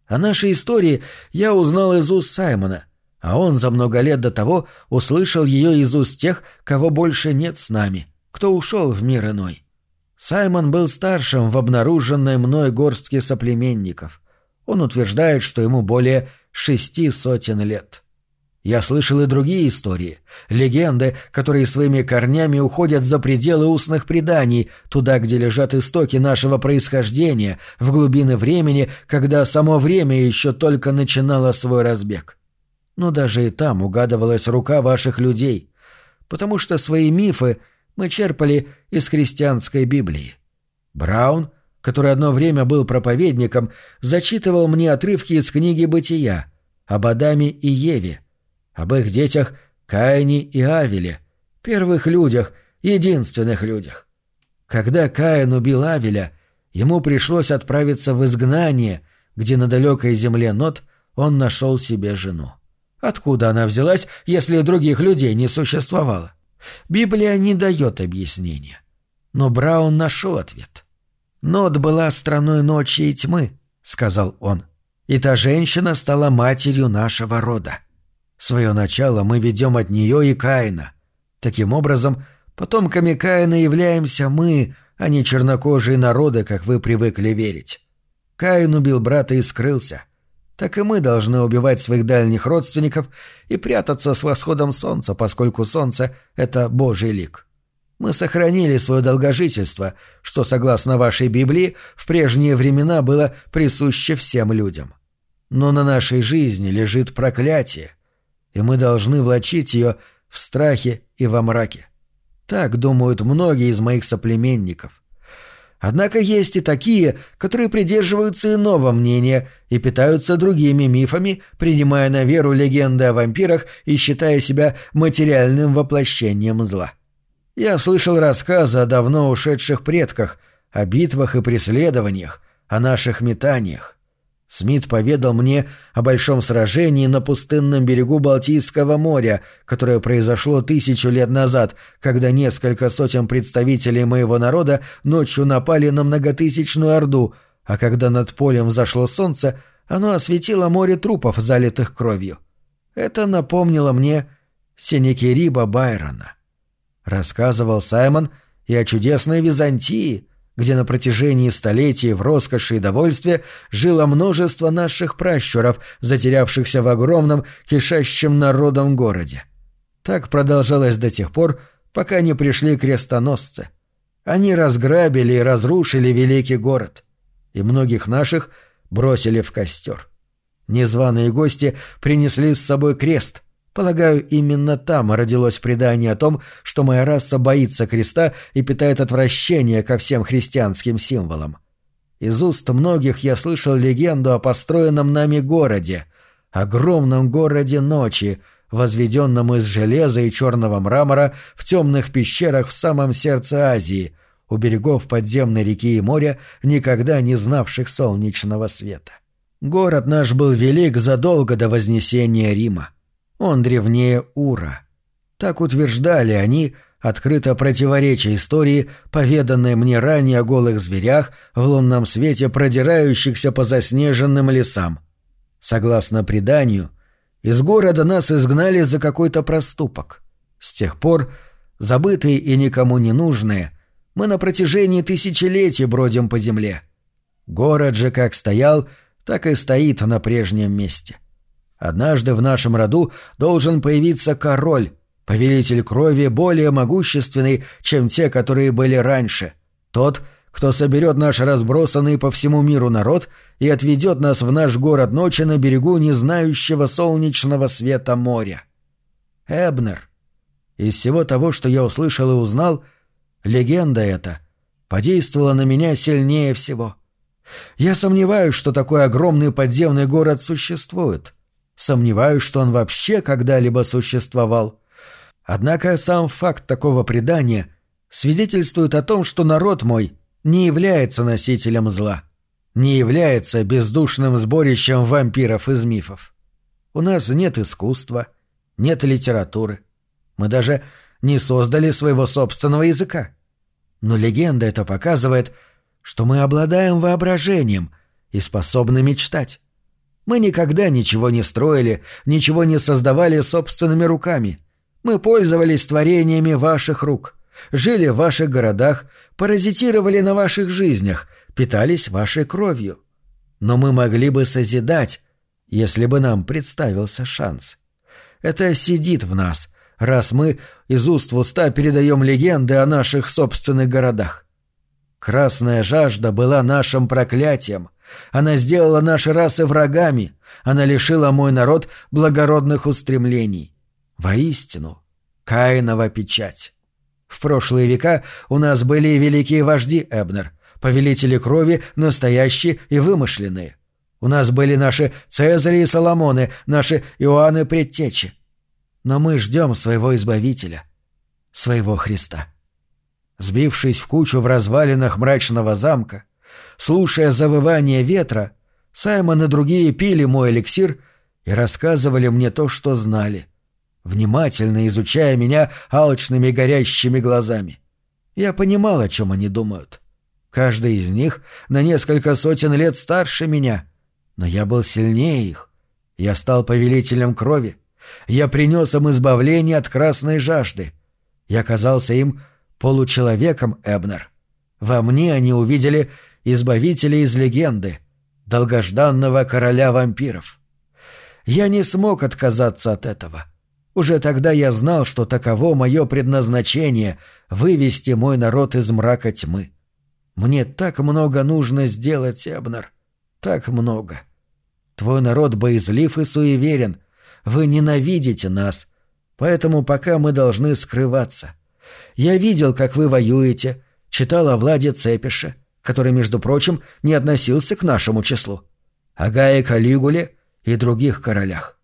A: О нашей истории я узнал из уст Саймона — а он за много лет до того услышал ее из уст тех, кого больше нет с нами, кто ушел в мир иной. Саймон был старшим в обнаруженной мной горстке соплеменников. Он утверждает, что ему более шести сотен лет. Я слышал и другие истории, легенды, которые своими корнями уходят за пределы устных преданий, туда, где лежат истоки нашего происхождения, в глубины времени, когда само время еще только начинало свой разбег но даже и там угадывалась рука ваших людей, потому что свои мифы мы черпали из христианской Библии. Браун, который одно время был проповедником, зачитывал мне отрывки из книги «Бытия» об Адаме и Еве, об их детях Каине и Авеле, первых людях, единственных людях. Когда Каин убил Авеля, ему пришлось отправиться в изгнание, где на далекой земле Нот он нашел себе жену. Откуда она взялась, если других людей не существовало? Библия не дает объяснения. Но Браун нашел ответ. «Нот была страной ночи и тьмы», — сказал он. и та женщина стала матерью нашего рода. Свое начало мы ведем от нее и Каина. Таким образом, потомками Каина являемся мы, а не чернокожие народы, как вы привыкли верить. Каин убил брата и скрылся. Так и мы должны убивать своих дальних родственников и прятаться с восходом солнца, поскольку солнце — это Божий лик. Мы сохранили свое долгожительство, что, согласно вашей Библии, в прежние времена было присуще всем людям. Но на нашей жизни лежит проклятие, и мы должны влачить ее в страхе и во мраке. Так думают многие из моих соплеменников. Однако есть и такие, которые придерживаются иного мнения и питаются другими мифами, принимая на веру легенды о вампирах и считая себя материальным воплощением зла. Я слышал рассказы о давно ушедших предках, о битвах и преследованиях, о наших метаниях. Смит поведал мне о большом сражении на пустынном берегу Балтийского моря, которое произошло тысячу лет назад, когда несколько сотен представителей моего народа ночью напали на многотысячную орду, а когда над полем взошло солнце, оно осветило море трупов, залитых кровью. Это напомнило мне Сенекериба Байрона. Рассказывал Саймон и о чудесной Византии, где на протяжении столетий в роскоши и довольстве жило множество наших пращуров, затерявшихся в огромном, кишащем народом городе. Так продолжалось до тех пор, пока не пришли крестоносцы. Они разграбили и разрушили великий город, и многих наших бросили в костер. Незваные гости принесли с собой крест — Полагаю, именно там родилось предание о том, что моя раса боится креста и питает отвращение ко всем христианским символам. Из уст многих я слышал легенду о построенном нами городе, огромном городе ночи, возведенном из железа и черного мрамора в темных пещерах в самом сердце Азии, у берегов подземной реки и моря, никогда не знавших солнечного света. Город наш был велик задолго до вознесения Рима. Он древнее Ура. Так утверждали они, открыто противоречия истории, поведанной мне ранее о голых зверях в лунном свете, продирающихся по заснеженным лесам. Согласно преданию, из города нас изгнали за какой-то проступок. С тех пор, забытые и никому не нужные, мы на протяжении тысячелетий бродим по земле. Город же как стоял, так и стоит на прежнем месте. — Однажды в нашем роду должен появиться король, повелитель крови более могущественный, чем те, которые были раньше. Тот, кто соберет наш разбросанный по всему миру народ и отведет нас в наш город ночи на берегу незнающего солнечного света моря. Эбнер. Из всего того, что я услышал и узнал, легенда эта подействовала на меня сильнее всего. Я сомневаюсь, что такой огромный подземный город существует — Сомневаюсь, что он вообще когда-либо существовал. Однако сам факт такого предания свидетельствует о том, что народ мой не является носителем зла, не является бездушным сборищем вампиров из мифов. У нас нет искусства, нет литературы. Мы даже не создали своего собственного языка. Но легенда это показывает, что мы обладаем воображением и способны мечтать. Мы никогда ничего не строили, ничего не создавали собственными руками. Мы пользовались творениями ваших рук, жили в ваших городах, паразитировали на ваших жизнях, питались вашей кровью. Но мы могли бы созидать, если бы нам представился шанс. Это сидит в нас, раз мы из уст в уста передаем легенды о наших собственных городах. Красная жажда была нашим проклятием — она сделала наши расы врагами. Она лишила мой народ благородных устремлений. Воистину, Каинова печать. В прошлые века у нас были великие вожди, Эбнер, повелители крови, настоящие и вымышленные. У нас были наши Цезари и Соломоны, наши Иоанны Предтечи. Но мы ждем своего Избавителя, своего Христа. Сбившись в кучу в развалинах мрачного замка, Слушая завывание ветра, Саймон и другие пили мой эликсир и рассказывали мне то, что знали, внимательно изучая меня алчными горящими глазами. Я понимал, о чем они думают. Каждый из них на несколько сотен лет старше меня. Но я был сильнее их. Я стал повелителем крови. Я принес им избавление от красной жажды. Я казался им получеловеком, Эбнер. Во мне они увидели избавителя из легенды, долгожданного короля вампиров. Я не смог отказаться от этого. Уже тогда я знал, что таково мое предназначение — вывести мой народ из мрака тьмы. Мне так много нужно сделать, Эбнер. Так много. Твой народ боязлив и суеверен. Вы ненавидите нас. Поэтому пока мы должны скрываться. Я видел, как вы воюете, читал о Владе Цепише, который, между прочим, не относился к нашему числу, о Гае Калигуле и других королях.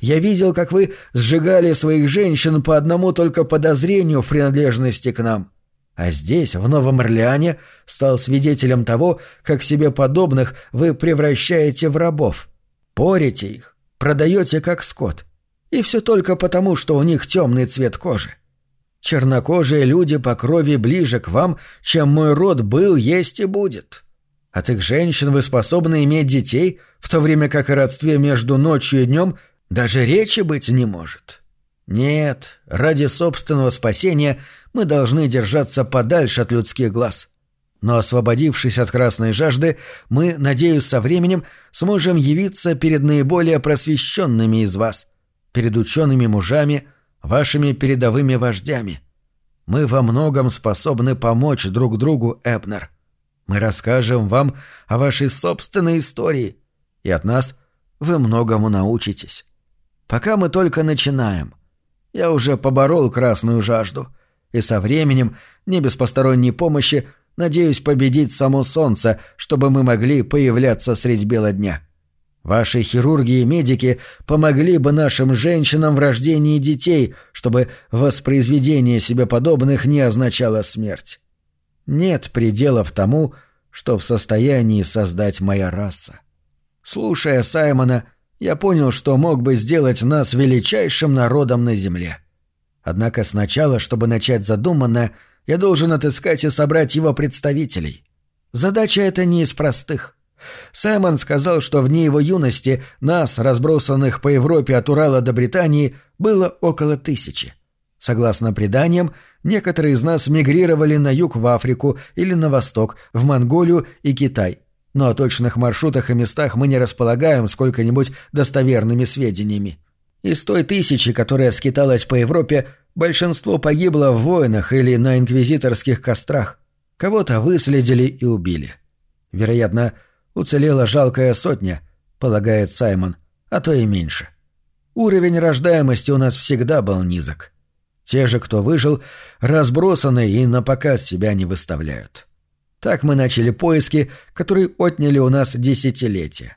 A: Я видел, как вы сжигали своих женщин по одному только подозрению в принадлежности к нам. А здесь, в Новом Орлеане, стал свидетелем того, как себе подобных вы превращаете в рабов. Порите их, продаете как скот. И все только потому, что у них темный цвет кожи. Чернокожие люди по крови ближе к вам, чем мой род был, есть и будет. От их женщин вы способны иметь детей, в то время как о родстве между ночью и днем даже речи быть не может. Нет, ради собственного спасения мы должны держаться подальше от людских глаз. Но освободившись от красной жажды, мы, надеюсь, со временем сможем явиться перед наиболее просвещенными из вас, перед учеными мужами, вашими передовыми вождями. Мы во многом способны помочь друг другу, Эбнер. Мы расскажем вам о вашей собственной истории, и от нас вы многому научитесь. Пока мы только начинаем. Я уже поборол красную жажду, и со временем, не без посторонней помощи, надеюсь победить само солнце, чтобы мы могли появляться средь бела дня. Ваши хирурги и медики помогли бы нашим женщинам в рождении детей, чтобы воспроизведение себе подобных не означало смерть. Нет пределов тому, что в состоянии создать моя раса. Слушая Саймона, я понял, что мог бы сделать нас величайшим народом на Земле. Однако сначала, чтобы начать задуманное, я должен отыскать и собрать его представителей. Задача эта не из простых. Саймон сказал, что в дни его юности нас, разбросанных по Европе от Урала до Британии, было около тысячи. Согласно преданиям, некоторые из нас мигрировали на юг в Африку или на восток, в Монголию и Китай. Но о точных маршрутах и местах мы не располагаем сколько-нибудь достоверными сведениями. Из той тысячи, которая скиталась по Европе, большинство погибло в войнах или на инквизиторских кострах. Кого-то выследили и убили. Вероятно, уцелела жалкая сотня, полагает Саймон, а то и меньше. Уровень рождаемости у нас всегда был низок. Те же, кто выжил, разбросаны и на показ себя не выставляют. Так мы начали поиски, которые отняли у нас десятилетия.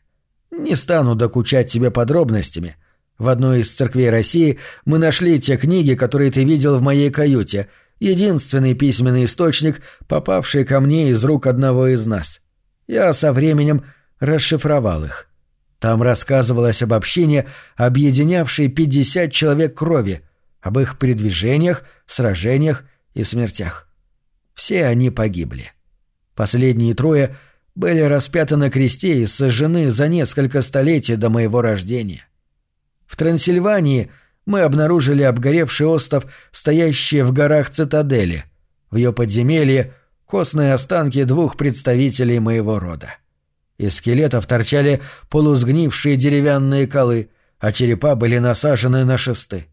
A: Не стану докучать тебе подробностями. В одной из церквей России мы нашли те книги, которые ты видел в моей каюте, единственный письменный источник, попавший ко мне из рук одного из нас. Я со временем расшифровал их. Там рассказывалось об общине, объединявшей 50 человек крови, об их передвижениях, сражениях и смертях. Все они погибли. Последние трое были распяты на кресте и сожжены за несколько столетий до моего рождения. В Трансильвании мы обнаружили обгоревший остров, стоящий в горах цитадели. В ее подземелье костные останки двух представителей моего рода. Из скелетов торчали полусгнившие деревянные колы, а черепа были насажены на шесты.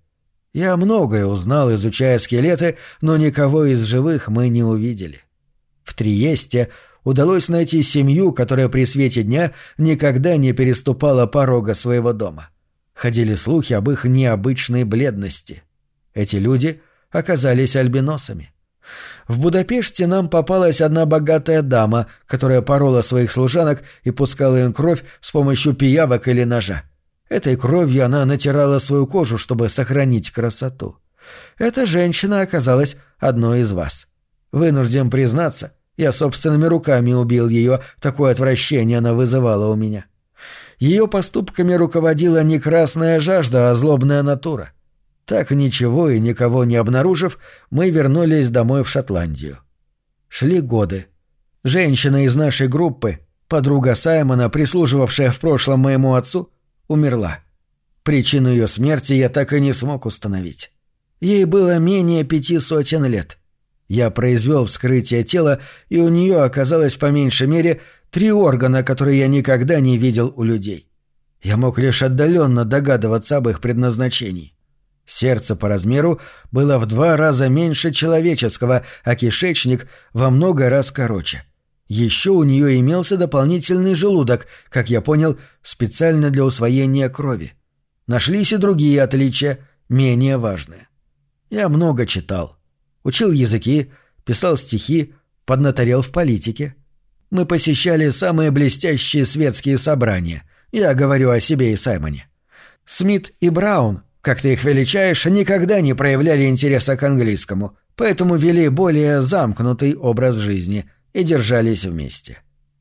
A: Я многое узнал, изучая скелеты, но никого из живых мы не увидели. В Триесте удалось найти семью, которая при свете дня никогда не переступала порога своего дома. Ходили слухи об их необычной бледности. Эти люди оказались альбиносами. В Будапеште нам попалась одна богатая дама, которая порола своих служанок и пускала им кровь с помощью пиявок или ножа. Этой кровью она натирала свою кожу, чтобы сохранить красоту. Эта женщина оказалась одной из вас. Вынужден признаться, я собственными руками убил ее, такое отвращение она вызывала у меня. Ее поступками руководила не красная жажда, а злобная натура. Так ничего и никого не обнаружив, мы вернулись домой в Шотландию. Шли годы. Женщина из нашей группы, подруга Саймона, прислуживавшая в прошлом моему отцу, умерла. Причину ее смерти я так и не смог установить. Ей было менее пяти сотен лет. Я произвел вскрытие тела, и у нее оказалось по меньшей мере три органа, которые я никогда не видел у людей. Я мог лишь отдаленно догадываться об их предназначении. Сердце по размеру было в два раза меньше человеческого, а кишечник во много раз короче. Еще у нее имелся дополнительный желудок, как я понял, специально для усвоения крови. Нашлись и другие отличия, менее важные. Я много читал. Учил языки, писал стихи, поднаторел в политике. Мы посещали самые блестящие светские собрания. Я говорю о себе и Саймоне. Смит и Браун, как ты их величаешь, никогда не проявляли интереса к английскому, поэтому вели более замкнутый образ жизни и держались вместе.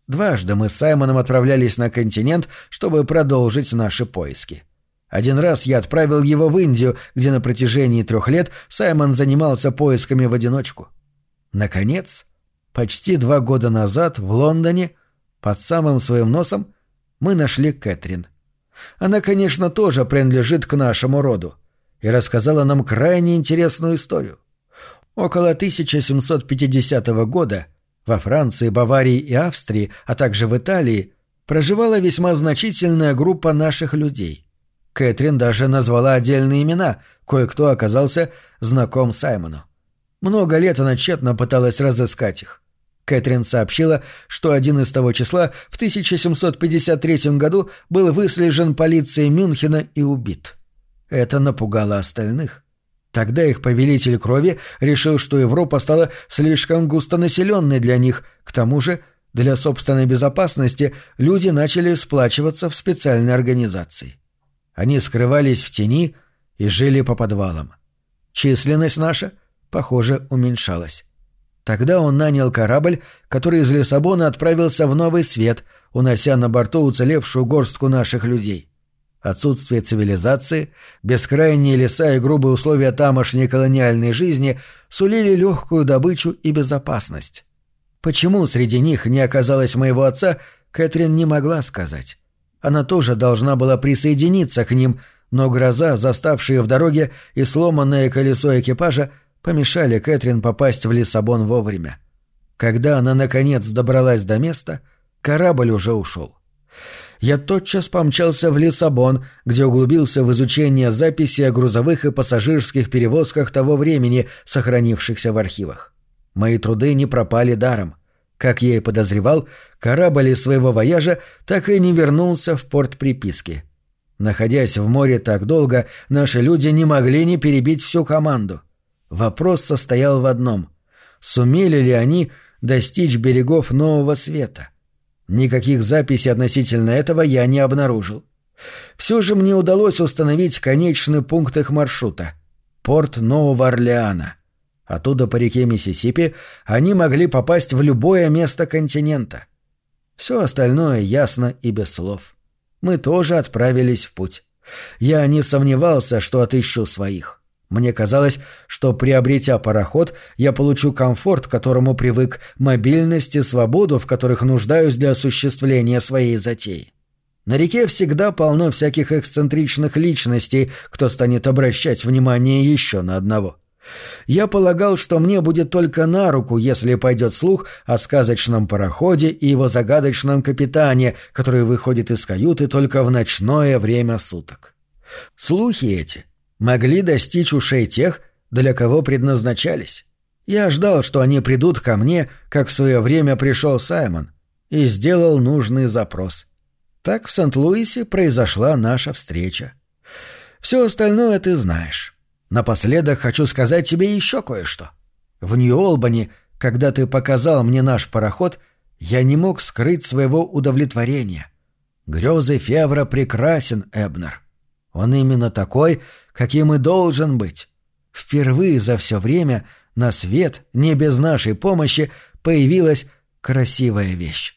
A: Дважды мы с Саймоном отправлялись на континент, чтобы продолжить наши поиски. Один раз я отправил его в Индию, где на протяжении трех лет Саймон занимался поисками в одиночку. Наконец, почти два года назад в Лондоне, под самым своим носом, мы нашли Кэтрин. Она, конечно, тоже принадлежит к нашему роду и рассказала нам крайне интересную историю. Около 1750 года во Франции, Баварии и Австрии, а также в Италии, проживала весьма значительная группа наших людей – Кэтрин даже назвала отдельные имена, кое-кто оказался знаком Саймону. Много лет она тщетно пыталась разыскать их. Кэтрин сообщила, что один из того числа в 1753 году был выслежен полицией Мюнхена и убит. Это напугало остальных. Тогда их повелитель крови решил, что Европа стала слишком густонаселенной для них, к тому же для собственной безопасности люди начали сплачиваться в специальной организации. Они скрывались в тени и жили по подвалам. Численность наша, похоже, уменьшалась. Тогда он нанял корабль, который из Лиссабона отправился в Новый Свет, унося на борту уцелевшую горстку наших людей. Отсутствие цивилизации, бескрайние леса и грубые условия тамошней колониальной жизни сулили легкую добычу и безопасность. Почему среди них не оказалось моего отца, Кэтрин не могла сказать. Она тоже должна была присоединиться к ним, но гроза, заставшая в дороге и сломанное колесо экипажа, помешали Кэтрин попасть в Лиссабон вовремя. Когда она, наконец, добралась до места, корабль уже ушел. Я тотчас помчался в Лиссабон, где углубился в изучение записей о грузовых и пассажирских перевозках того времени, сохранившихся в архивах. Мои труды не пропали даром. Как я и подозревал, корабль из своего вояжа так и не вернулся в порт приписки. Находясь в море так долго, наши люди не могли не перебить всю команду. Вопрос состоял в одном — сумели ли они достичь берегов Нового Света? Никаких записей относительно этого я не обнаружил. Все же мне удалось установить конечный пункт их маршрута — порт Нового Орлеана. Оттуда по реке Миссисипи они могли попасть в любое место континента. Все остальное ясно и без слов. Мы тоже отправились в путь. Я не сомневался, что отыщу своих. Мне казалось, что, приобретя пароход, я получу комфорт, к которому привык, мобильность и свободу, в которых нуждаюсь для осуществления своей затеи. На реке всегда полно всяких эксцентричных личностей, кто станет обращать внимание еще на одного. Я полагал, что мне будет только на руку, если пойдет слух о сказочном пароходе и его загадочном капитане, который выходит из каюты только в ночное время суток. Слухи эти могли достичь ушей тех, для кого предназначались. Я ждал, что они придут ко мне, как в свое время пришел Саймон, и сделал нужный запрос. Так в Сент-Луисе произошла наша встреча. Все остальное ты знаешь. Напоследок хочу сказать тебе еще кое-что. В Нью-Олбани, когда ты показал мне наш пароход, я не мог скрыть своего удовлетворения. Грезы Февра прекрасен, Эбнер. Он именно такой, каким и должен быть. Впервые за все время на свет, не без нашей помощи, появилась красивая вещь.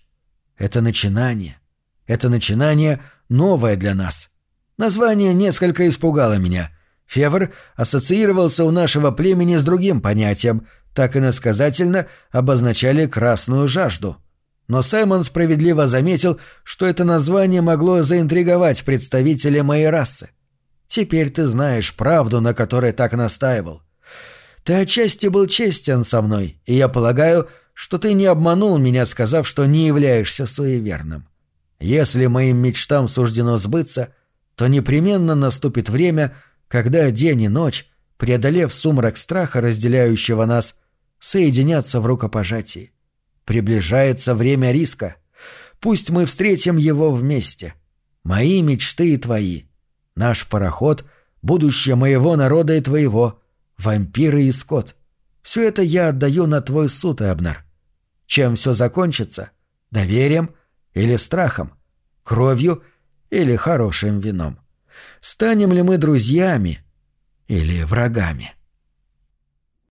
A: Это начинание. Это начинание новое для нас. Название несколько испугало меня — Февр ассоциировался у нашего племени с другим понятием, так иносказательно обозначали красную жажду. Но Саймон справедливо заметил, что это название могло заинтриговать представителя моей расы. Теперь ты знаешь правду, на которой так настаивал. Ты отчасти был честен со мной, и я полагаю, что ты не обманул меня, сказав, что не являешься суеверным. Если моим мечтам суждено сбыться, то непременно наступит время, когда день и ночь, преодолев сумрак страха, разделяющего нас, соединятся в рукопожатии. Приближается время риска. Пусть мы встретим его вместе. Мои мечты и твои. Наш пароход — будущее моего народа и твоего. Вампиры и скот. Все это я отдаю на твой суд, Эбнер. Чем все закончится? Доверием или страхом? Кровью или хорошим вином? Станем ли мы друзьями или врагами?»